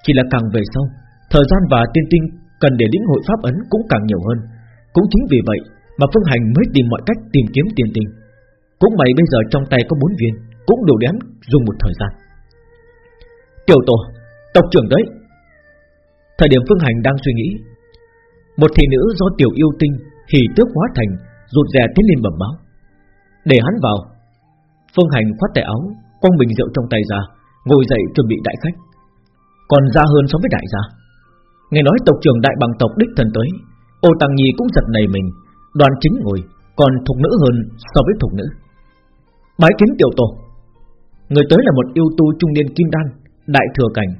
Chỉ là càng về sau, Thời gian và tiên tinh cần để lĩnh hội pháp ấn cũng càng nhiều hơn. Cũng chính vì vậy mà Phương Hành mới tìm mọi cách tìm kiếm tiên tinh. Cũng may bây giờ trong tay có bốn viên, Cũng đủ để hắn dùng một thời gian. Tiểu tổ, Tộc trưởng đấy. Thời điểm Phương Hành đang suy nghĩ, Một thị nữ do tiểu yêu tinh Hỉ tước hóa thành, Rụt rè tiến lên bẩm báo. Để hắn vào. Phương Hành khoát tay áo, quăng bình rượu trong tay ra. Ngồi dậy chuẩn bị đại khách. Còn ra hơn so với đại gia. Nghe nói tộc trưởng đại bằng tộc đích thần tới Ô Tăng Nhi cũng giật nảy mình. Đoàn chính ngồi Còn thục nữ hơn so với thục nữ. Bái kiến tiểu tổ. Người tới là một yêu tu trung niên kim đan Đại thừa cảnh.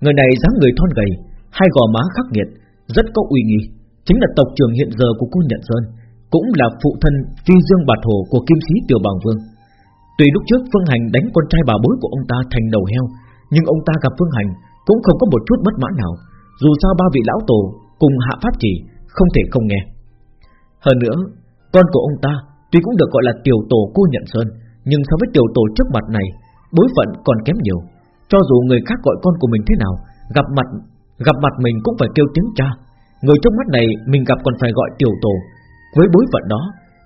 Người này dáng người thon gầy Hai gò má khắc nghiệt Rất có uy nghi. Chính là tộc trưởng hiện giờ của cô Nhận Sơn, cũng là phụ thân phi dương bạt hồ của kim sĩ tiểu bảng vương. Tuy lúc trước Phương Hành đánh con trai bà bối của ông ta thành đầu heo, nhưng ông ta gặp Phương Hành cũng không có một chút bất mãn nào. Dù sao ba vị lão tổ cùng hạ pháp chỉ Không thể không nghe. Hơn nữa Con của ông ta tuy cũng được gọi là tiểu tổ cô nhận sơn Nhưng so với tiểu tổ trước mặt này Bối phận còn kém nhiều. Cho dù người khác gọi con của mình thế nào Gặp mặt gặp mặt mình cũng phải kêu tiếng cha. Người trước mắt này mình gặp còn phải gọi tiểu tổ. Với bối phận đó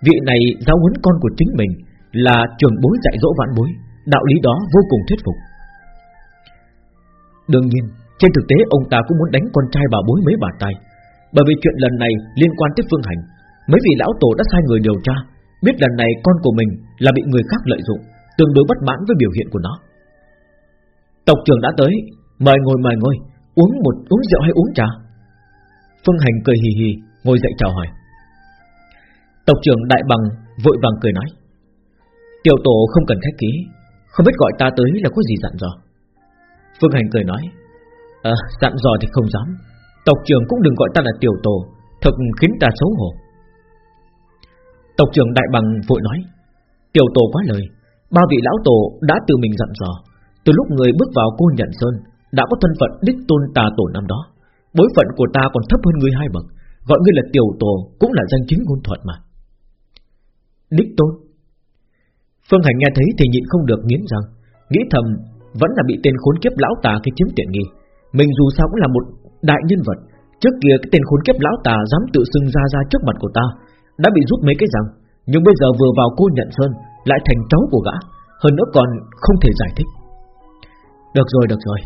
Vị này giáo huấn con của chính mình là trường bối dạy dỗ vạn bối, Đạo lý đó vô cùng thuyết phục. Đương nhiên, Trên thực tế, ông ta cũng muốn đánh con trai bà bối mấy bà tay Bởi vì chuyện lần này liên quan tới phương hành. Mấy vị lão tổ đã sai người điều tra, Biết lần này con của mình là bị người khác lợi dụng, Tương đối bất mãn với biểu hiện của nó. Tộc trưởng đã tới, Mời ngồi mời ngồi, Uống một, uống rượu hay uống trà? Phương Hành cười hì hì, Ngồi dậy chào hỏi. Tộc trưởng Đại Bằng vội vàng cười nói Tiểu tổ không cần khách ký Không biết gọi ta tới là có gì dặn dò? Phương Hành cười nói À dặn dò thì không dám. Tộc trưởng cũng đừng gọi ta là tiểu tổ, Thật khiến ta xấu hổ. Tộc trưởng Đại Bằng vội nói, Tiểu tổ quá lời. Ba vị lão tổ đã tự mình dặn dò. Từ lúc người bước vào cô nhận sơn, Đã có thân phận đích tôn tà tổ năm đó. Bối phận của ta còn thấp hơn ngươi hai bậc, Gọi ngươi là tiểu tổ Cũng là danh chính ngôn thuận mà. Đích tôn? Phương Hành nghe thấy thì nhịn không được nghiến răng, Nghĩ thầm Vẫn là bị tên khốn kiếp lão tà cái chiếm tiện nghi. Mình dù sao cũng là một đại nhân vật, Trước kia cái tên khốn kiếp lão tà Dám tự xưng ra ra trước mặt của ta, Đã bị rút mấy cái răng. Nhưng bây giờ vừa vào cô nhận sơn, Lại thành cháu của gã, Hơn nữa còn không thể giải thích. Được rồi được rồi.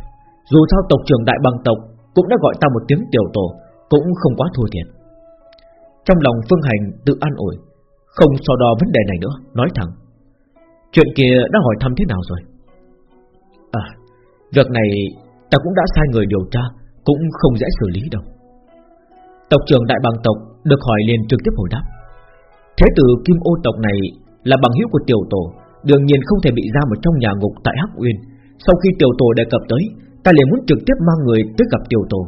Dù sao tộc trưởng đại bằng tộc Cũng đã gọi ta một tiếng tiểu tổ, Cũng không quá thua thiệt. Trong lòng Phương Hành tự an ủi, Không so đo vấn đề này nữa, Nói thẳng. Chuyện kia đã hỏi thăm thế nào rồi? À Việc này ta cũng đã sai người điều tra, Cũng không dễ xử lý đâu. Tộc trưởng đại bằng tộc Được hỏi liền trực tiếp hồi đáp. Thế tử Kim Ô tộc này Là bằng hữu của tiểu tổ, Đương nhiên không thể bị giam ở trong nhà ngục tại Hắc Uyên. Sau khi tiểu tổ đề cập tới, Ta liền muốn trực tiếp mang người tới gặp tiểu tổ.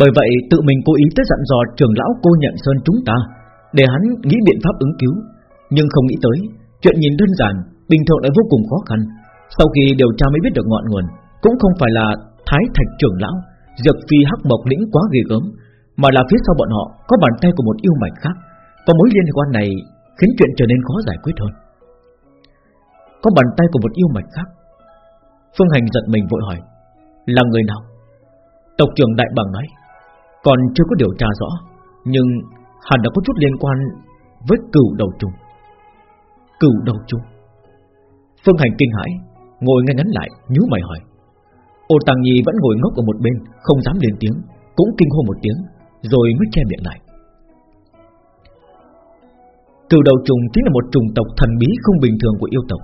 Bởi vậy tự mình cố ý tới dặn dò trưởng lão cô nhận sơn chúng ta, Để hắn nghĩ biện pháp ứng cứu. Nhưng không nghĩ tới Chuyện nhìn đơn giản, Bình thường lại vô cùng khó khăn. Sau khi điều tra mới biết được ngọn nguồn, Cũng không phải là Thái Thạch trưởng lão giật phi hắc mộc lĩnh quá ghê gớm, Mà là phía sau bọn họ có bàn tay của một yêu mạch khác. Có mối liên quan này Khiến chuyện trở nên khó giải quyết hơn. Có bàn tay của một yêu mạch khác. Phương Hành giật mình vội hỏi, Là người nào? Tộc trưởng Đại Bằng nói, Còn chưa có điều tra rõ, Nhưng hẳn đã có chút liên quan Với cửu đầu trùng. Cửu đầu trùng Phương Hành kinh hãi, Ngồi ngay ngắn lại, nhíu mày hỏi. Ô Tăng Nhi vẫn ngồi ngốc ở một bên, Không dám lên tiếng, Cũng kinh hô một tiếng, Rồi mới che miệng lại. Cửu đầu trùng chính là một trùng tộc thần bí không bình thường của yêu tộc.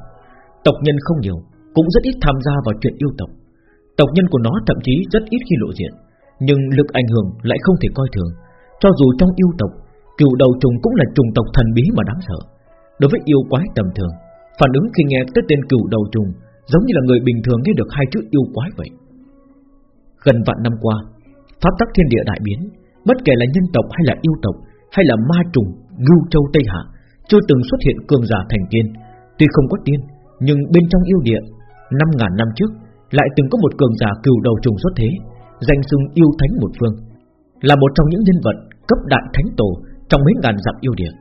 Tộc nhân không nhiều, Cũng rất ít tham gia vào chuyện yêu tộc. Tộc nhân của nó thậm chí rất ít khi lộ diện, Nhưng lực ảnh hưởng lại không thể coi thường. Cho dù trong yêu tộc Cửu đầu trùng cũng là trùng tộc thần bí mà đáng sợ. Đối với yêu quái tầm thường Phản ứng khi nghe tới tên cửu đầu trùng Giống như là người bình thường nghe được hai chữ yêu quái vậy. Gần vạn năm qua Pháp tắc thiên địa đại biến Bất kể là nhân tộc hay là yêu tộc Hay là ma trùng, ngưu châu Tây Hạ Chưa từng xuất hiện cường giả thành tiên. Tuy không có tiên Nhưng bên trong yêu địa Năm ngàn năm trước Lại từng có một cường giả cửu đầu trùng xuất thế Danh xưng yêu thánh một phương Là một trong những nhân vật cấp đại thánh tổ Trong mấy ngàn dặm yêu địa.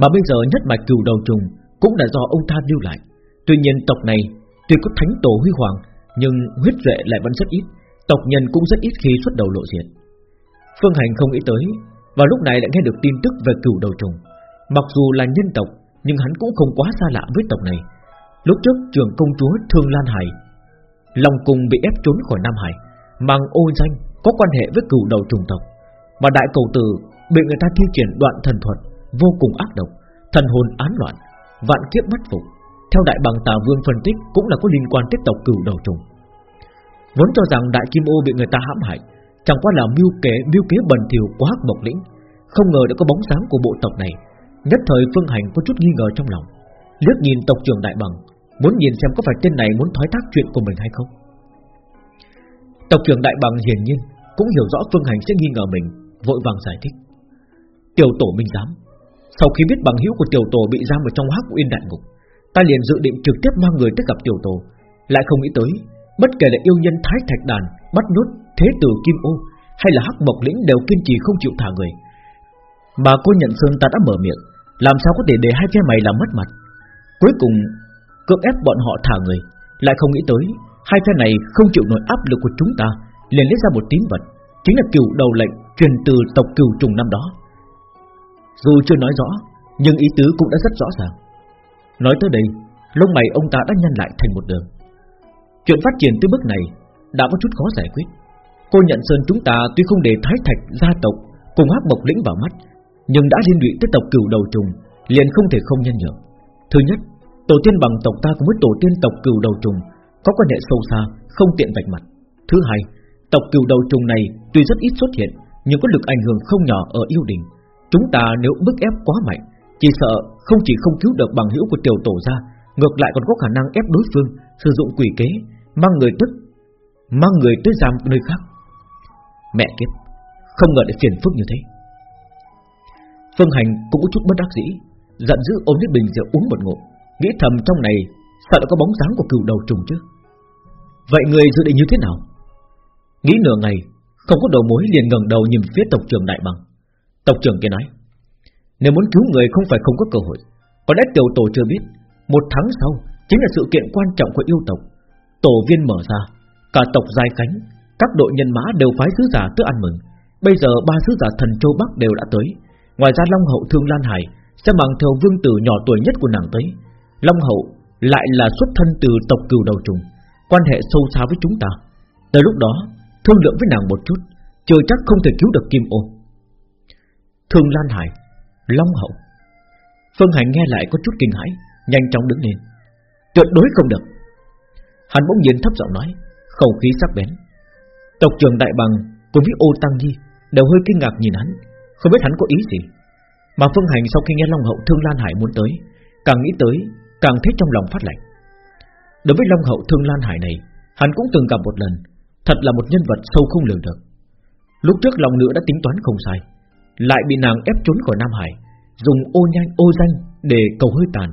Mà bây giờ nhất mạch cửu đầu trùng Cũng là do ông ta lưu lại. Tuy nhiên tộc này Tuy có thánh tổ huy hoàng, Nhưng huyết duệ lại vẫn rất ít. Tộc nhân cũng rất ít khi xuất đầu lộ diện. Phương Hành không nghĩ tới, Và lúc này lại nghe được tin tức về cửu đầu trùng. Mặc dù là nhân tộc, Nhưng hắn cũng không quá xa lạ với tộc này. Lúc trước trường công chúa Thương Lan Hải Long cung bị ép trốn khỏi Nam Hải, Mang ô danh có quan hệ với cửu đầu trùng tộc. Và đại cầu tử Bị người ta thi triển đoạn thần thuật Vô cùng ác độc, Thần hồn án loạn, Vạn kiếp bất phục. Theo đại bằng tà vương phân tích, Cũng là có liên quan tiếp tộc cửu đầu trùng. Vốn cho rằng đại kim ô bị người ta hãm hại, Chẳng qua là mưu kế mưu kế bẩn thỉu quá bộc lĩnh, Không ngờ đã có bóng dáng của bộ tộc này. Nhất thời Phương Hành có chút nghi ngờ trong lòng, liếc nhìn tộc trưởng đại bằng, Muốn nhìn xem có phải tên này muốn thoái thác chuyện của mình hay không. Tộc trưởng đại bằng hiển nhiên Cũng hiểu rõ Phương Hành sẽ nghi ngờ mình, Vội vàng giải thích. Tiểu tổ minh giám sau khi biết bằng hữu của tiểu tổ bị giam ở trong hắc uyên đại ngục Ta liền dự định trực tiếp mang người tới gặp tiểu tổ Lại không nghĩ tới Bất kể là yêu nhân thái thạch đàn Bắt nốt thế tử kim ô hay là hắc mộc lĩnh đều kiên trì không chịu thả người. Mà cô nhận sơn ta đã mở miệng, làm sao có thể để hai phe mày làm mất mặt? Cuối cùng cưỡng ép bọn họ thả người, lại không nghĩ tới hai phe này không chịu nổi áp lực của chúng ta, liền lấy ra một tín vật, chính là cửu đầu lệnh truyền từ tộc cửu trùng năm đó. Dù chưa nói rõ, nhưng ý tứ cũng đã rất rõ ràng. Nói tới đây, lông mày ông ta đã nhăn lại thành một đường. Chuyện phát triển tới bước này đã có chút khó giải quyết. Cô nhận sơn chúng ta tuy không để thái thạch gia tộc cùng hắc bộc lĩnh vào mắt, nhưng đã liên lụy tới tộc cửu đầu trùng, liền không thể không nhân nhượng. Thứ nhất, tổ tiên bằng tộc ta cũng với tổ tiên tộc cửu đầu trùng có quan hệ sâu xa, không tiện vạch mặt. Thứ hai, tộc cửu đầu trùng này tuy rất ít xuất hiện, nhưng có lực ảnh hưởng không nhỏ ở yêu đình. Chúng ta nếu bức ép quá mạnh, chỉ sợ không chỉ không cứu được bằng hữu của tiểu tổ ra, ngược lại còn có khả năng ép đối phương sử dụng quỷ kế, mang người tức, mang người tới giam nơi khác. Mẹ kiếp, không ngờ lại phiền phức như thế. Phương Hành cũng có chút bất đắc dĩ, giận dữ ôm lấy bình rượu uống một ngụm, nghĩ thầm trong này sao lại có bóng dáng của cừu đầu trùng chứ? Vậy người dự định như thế nào? Nghĩ nửa ngày, không có đầu mối liền ngẩng đầu nhìn phía tộc trường đại bằng. Tộc trưởng kia nói, nếu muốn cứu người không phải không có cơ hội, có lẽ tiểu tổ chưa biết, một tháng sau chính là sự kiện quan trọng của yêu tộc. Tổ viên mở ra, cả tộc giai cánh, các đội nhân mã đều phái sứ giả tới ăn mừng. Bây giờ ba sứ giả thần châu Bắc đều đã tới. Ngoài ra Long Hậu Thương Lan Hải sẽ mang theo vương tử nhỏ tuổi nhất của nàng tới. Long Hậu lại là xuất thân từ tộc cừu đầu trùng, quan hệ sâu xa với chúng ta. Tới lúc đó, thương lượng với nàng một chút, chưa chắc không thể cứu được Kim Ô. Thương Lan Hải, Long Hậu. Phương Hành nghe lại có chút kinh hãi, nhanh chóng đứng lên. Tuyệt đối không được. Hắn bỗng nhiên thấp giọng nói, khẩu khí sắc bén. Tộc trưởng Đại Bằng cùng với Ô Tăng Nhi đều hơi kinh ngạc nhìn hắn, không biết hắn có ý gì. Mà Phương Hành sau khi nghe Long Hậu Thương Lan Hải muốn tới, càng nghĩ tới, càng thấy trong lòng phát lạnh. Đối với Long Hậu Thương Lan Hải này, hắn cũng từng gặp một lần, thật là một nhân vật sâu không lường được. Lúc trước lòng nữa đã tính toán không sai, lại bị nàng ép trốn khỏi Nam Hải, dùng ô nhanh ô danh để cầu hơi tàn,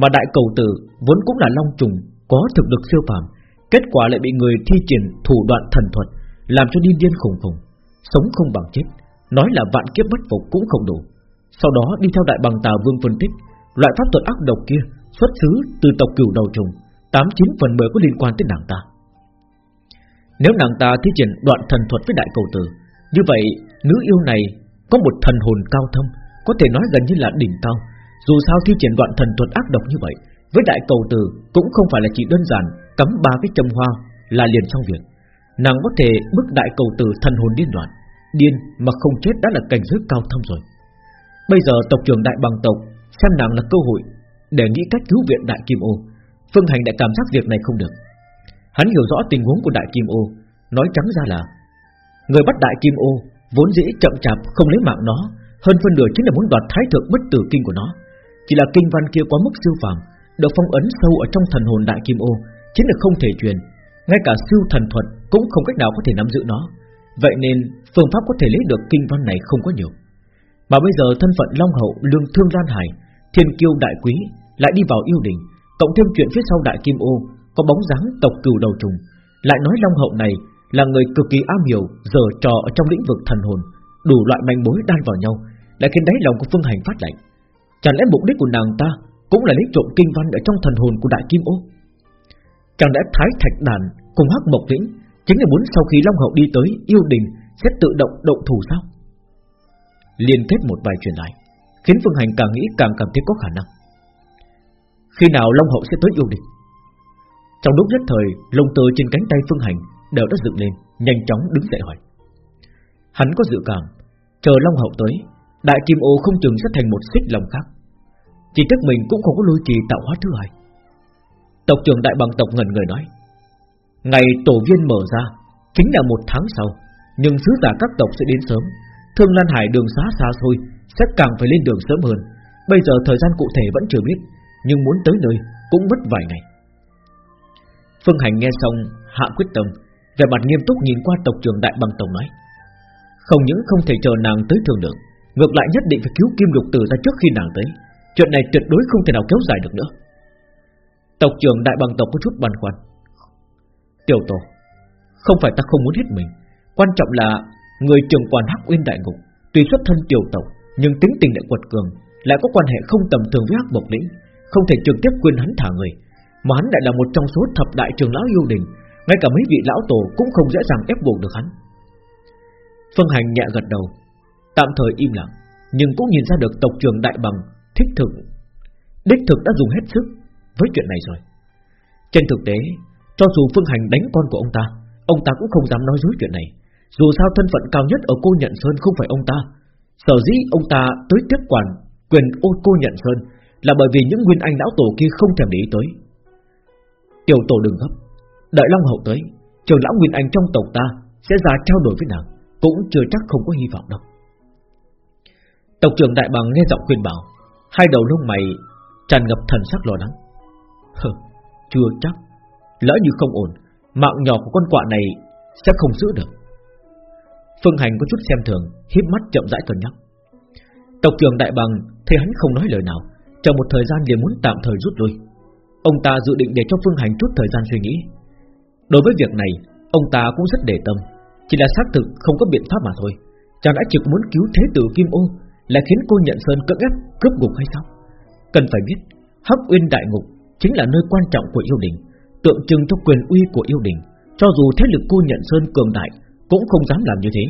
mà đại cầu tử vốn cũng là long trùng có thực lực siêu phàm, kết quả lại bị người thi triển thủ đoạn thần thuật làm cho điên điên khủng khủng, sống không bằng chết, nói là vạn kiếp bất phục cũng không đủ. Sau đó đi theo đại bằng tà vương phân tích, loại pháp thuật ác độc kia xuất xứ từ tộc cửu đầu trùng, tám chín phần mười có liên quan tới nàng ta. Nếu nàng ta thi triển đoạn thần thuật với đại cầu tử, như vậy nữ yêu này có một thần hồn cao thâm, có thể nói gần như là đỉnh cao. Dù sao thi triển đoạn thần thuật ác độc như vậy, với đại cầu tử cũng không phải là chỉ đơn giản cắm ba cái châm hoa là liền xong việc. Nàng có thể bức đại cầu tử thần hồn điên loạn, điên mà không chết đã là cảnh giới cao thâm rồi. Bây giờ tộc trưởng đại bằng tộc xem nàng là cơ hội để nghĩ cách cứu viện đại kim ô. Phương Hành đại cảm giác việc này không được. Hắn hiểu rõ tình huống của đại kim ô, nói trắng ra là người bắt đại kim ô vốn dĩ chậm chạp không lấy mạng nó, hơn phân nửa chính là muốn đoạt thái thượng bất tử kinh của nó. Chỉ là kinh văn kia quá mức siêu phàm, được phong ấn sâu ở trong thần hồn đại kim ô, chính là không thể truyền, ngay cả siêu thần thuật cũng không cách nào có thể nắm giữ nó. Vậy nên phương pháp có thể lấy được kinh văn này không có nhiều. Mà bây giờ thân phận Long Hậu Lương Thương Lan Hải, Thiên Kiêu Đại Quý lại đi vào yêu đình, cộng thêm chuyện phía sau Đại Kim Ô có bóng dáng tộc cừu đầu trùng, lại nói Long Hậu này là người cực kỳ am hiểu giờ trò ở trong lĩnh vực thần hồn, đủ loại manh mối đan vào nhau, đã khiến đáy lòng của Phương Hành phát lạnh. Chẳng lẽ mục đích của nàng ta cũng là lấy trộm kinh văn ở trong thần hồn của Đại Kim Ô? Chẳng lẽ Thái Thạch Đàn cùng Hắc Mộc Vĩnh chính là muốn sau khi Long Hậu đi tới yêu đình sẽ tự động động thủ sao? Liên kết một vài chuyện lại, khiến Phương Hành càng nghĩ càng cảm thấy có khả năng. Khi nào Long Hậu sẽ tới yêu đình? Trong lúc nhất thời, lông tơ trên cánh tay Phương Hành đều đã dựng lên, nhanh chóng đứng dậy hỏi. Hắn có dự cảm, chờ Long Hậu tới, Đại Kim Ô không chừng sẽ thành một xích lòng khác. Chỉ tiếc mình cũng không có lôi kỳ tạo hóa thứ hai. Tộc trưởng Đại Bằng tộc ngẩn người nói, ngày tổ viên mở ra chính là một tháng sau, nhưng sứ giả các tộc sẽ đến sớm. Thương Lan Hải đường xá xa xôi sẽ càng phải lên đường sớm hơn. Bây giờ thời gian cụ thể vẫn chưa biết, nhưng muốn tới nơi cũng mất vài ngày. Phương Hành nghe xong hạ quyết tâm, về mặt nghiêm túc nhìn qua tộc trưởng Đại Bằng Tổng nói, không những không thể chờ nàng tới thường được, ngược lại nhất định phải cứu Kim Lục Tử ra trước khi nàng tới. Chuyện này tuyệt đối không thể nào kéo dài được nữa. Tộc trưởng Đại Bằng tộc có chút băn khoăn. Tiểu tổ, không phải ta không muốn hết mình, quan trọng là Người trưởng quản Hắc Uyên Đại Ngục Tuy xuất thân tiểu tộc Nhưng tính tình lại quật cường Lại có quan hệ không tầm thường với Hắc Mộc Lĩnh Không thể trực tiếp quyền hắn thả người Mà hắn lại là một trong số thập đại trường lão yêu đình ngay cả mấy vị lão tổ cũng không dễ dàng ép buộc được hắn. Phương Hành nhẹ gật đầu, Tạm thời im lặng, Nhưng cũng nhìn ra được tộc trường Đại Bằng Thích thực, Đích thực đã dùng hết sức với chuyện này rồi. Trên thực tế, Cho dù Phương Hành đánh con của ông ta Ông ta cũng không dám nói dối chuyện này. Dù sao thân phận cao nhất ở cô Nhận Sơn không phải ông ta. Sở dĩ ông ta tới tiếp quản Quyền ô cô Nhận Sơn Là bởi vì những nguyên anh lão tổ kia không thèm để ý tới. Tiểu tổ đừng gấp. Đợi Long Hậu tới Trường lão nguyên anh trong tộc ta Sẽ ra trao đổi với nàng Cũng chưa chắc không có hy vọng đâu. Tộc trưởng Đại Bằng nghe giọng khuyên bảo Hai đầu lông mày tràn ngập thần sắc lo lắng. Hừ, chưa chắc. Lỡ như không ổn Mạng nhỏ của con quạ này sẽ không giữ được. Phương Hành có chút xem thường híp mắt chậm rãi cân nhắc. Tộc trưởng Đại Bằng thấy hắn không nói lời nào Trong một thời gian liền muốn tạm thời rút lui. Ông ta dự định để cho Phương Hành chút thời gian suy nghĩ Đối với việc này Ông ta cũng rất để tâm Chỉ là xác thực không có biện pháp mà thôi Chàng đã trực muốn cứu thế tử Kim Ô Là khiến cô nhận Sơn cưỡng ép cướp ngục hay sao Cần phải biết Hắc Uyên Đại Ngục chính là nơi quan trọng của yêu đình tượng trưng cho quyền uy của yêu đình. Cho dù thế lực cô nhận sơn cường đại cũng không dám làm như thế,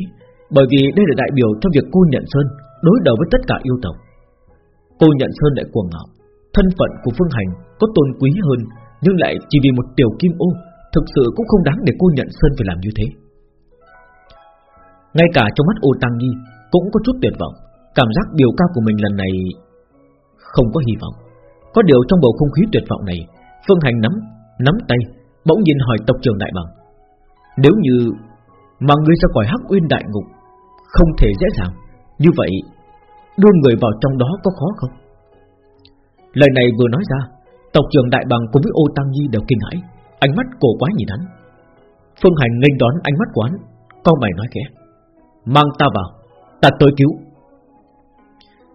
bởi vì đây là đại biểu cho việc cô nhận sơn đối đầu với tất cả yêu tộc. Cô nhận sơn lại cuồng ngạo, thân phận của Phương Hành có tôn quý hơn, nhưng lại chỉ vì một tiểu kim ô, thực sự cũng không đáng để cô nhận sơn phải làm như thế. Ngay cả trong mắt ô Tăng Nhi cũng có chút tuyệt vọng, cảm giác điều ca của mình lần này không có hy vọng. Có điều trong bầu không khí tuyệt vọng này, Phương Hành nắm nắm tay, bỗng nhìn hỏi tộc trưởng đại bằng: nếu như mà ngươi ra khỏi hắc uyên đại ngục không thể dễ dàng, như vậy đưa người vào trong đó có khó không? Lời này vừa nói ra, tộc trưởng đại bằng cùng với ô tăng nhi đều kinh hãi, ánh mắt cổ quá nhìn hắn. Phương Hành nghênh đón ánh mắt quán, con mày nói kẽ, mang ta vào, ta tới cứu.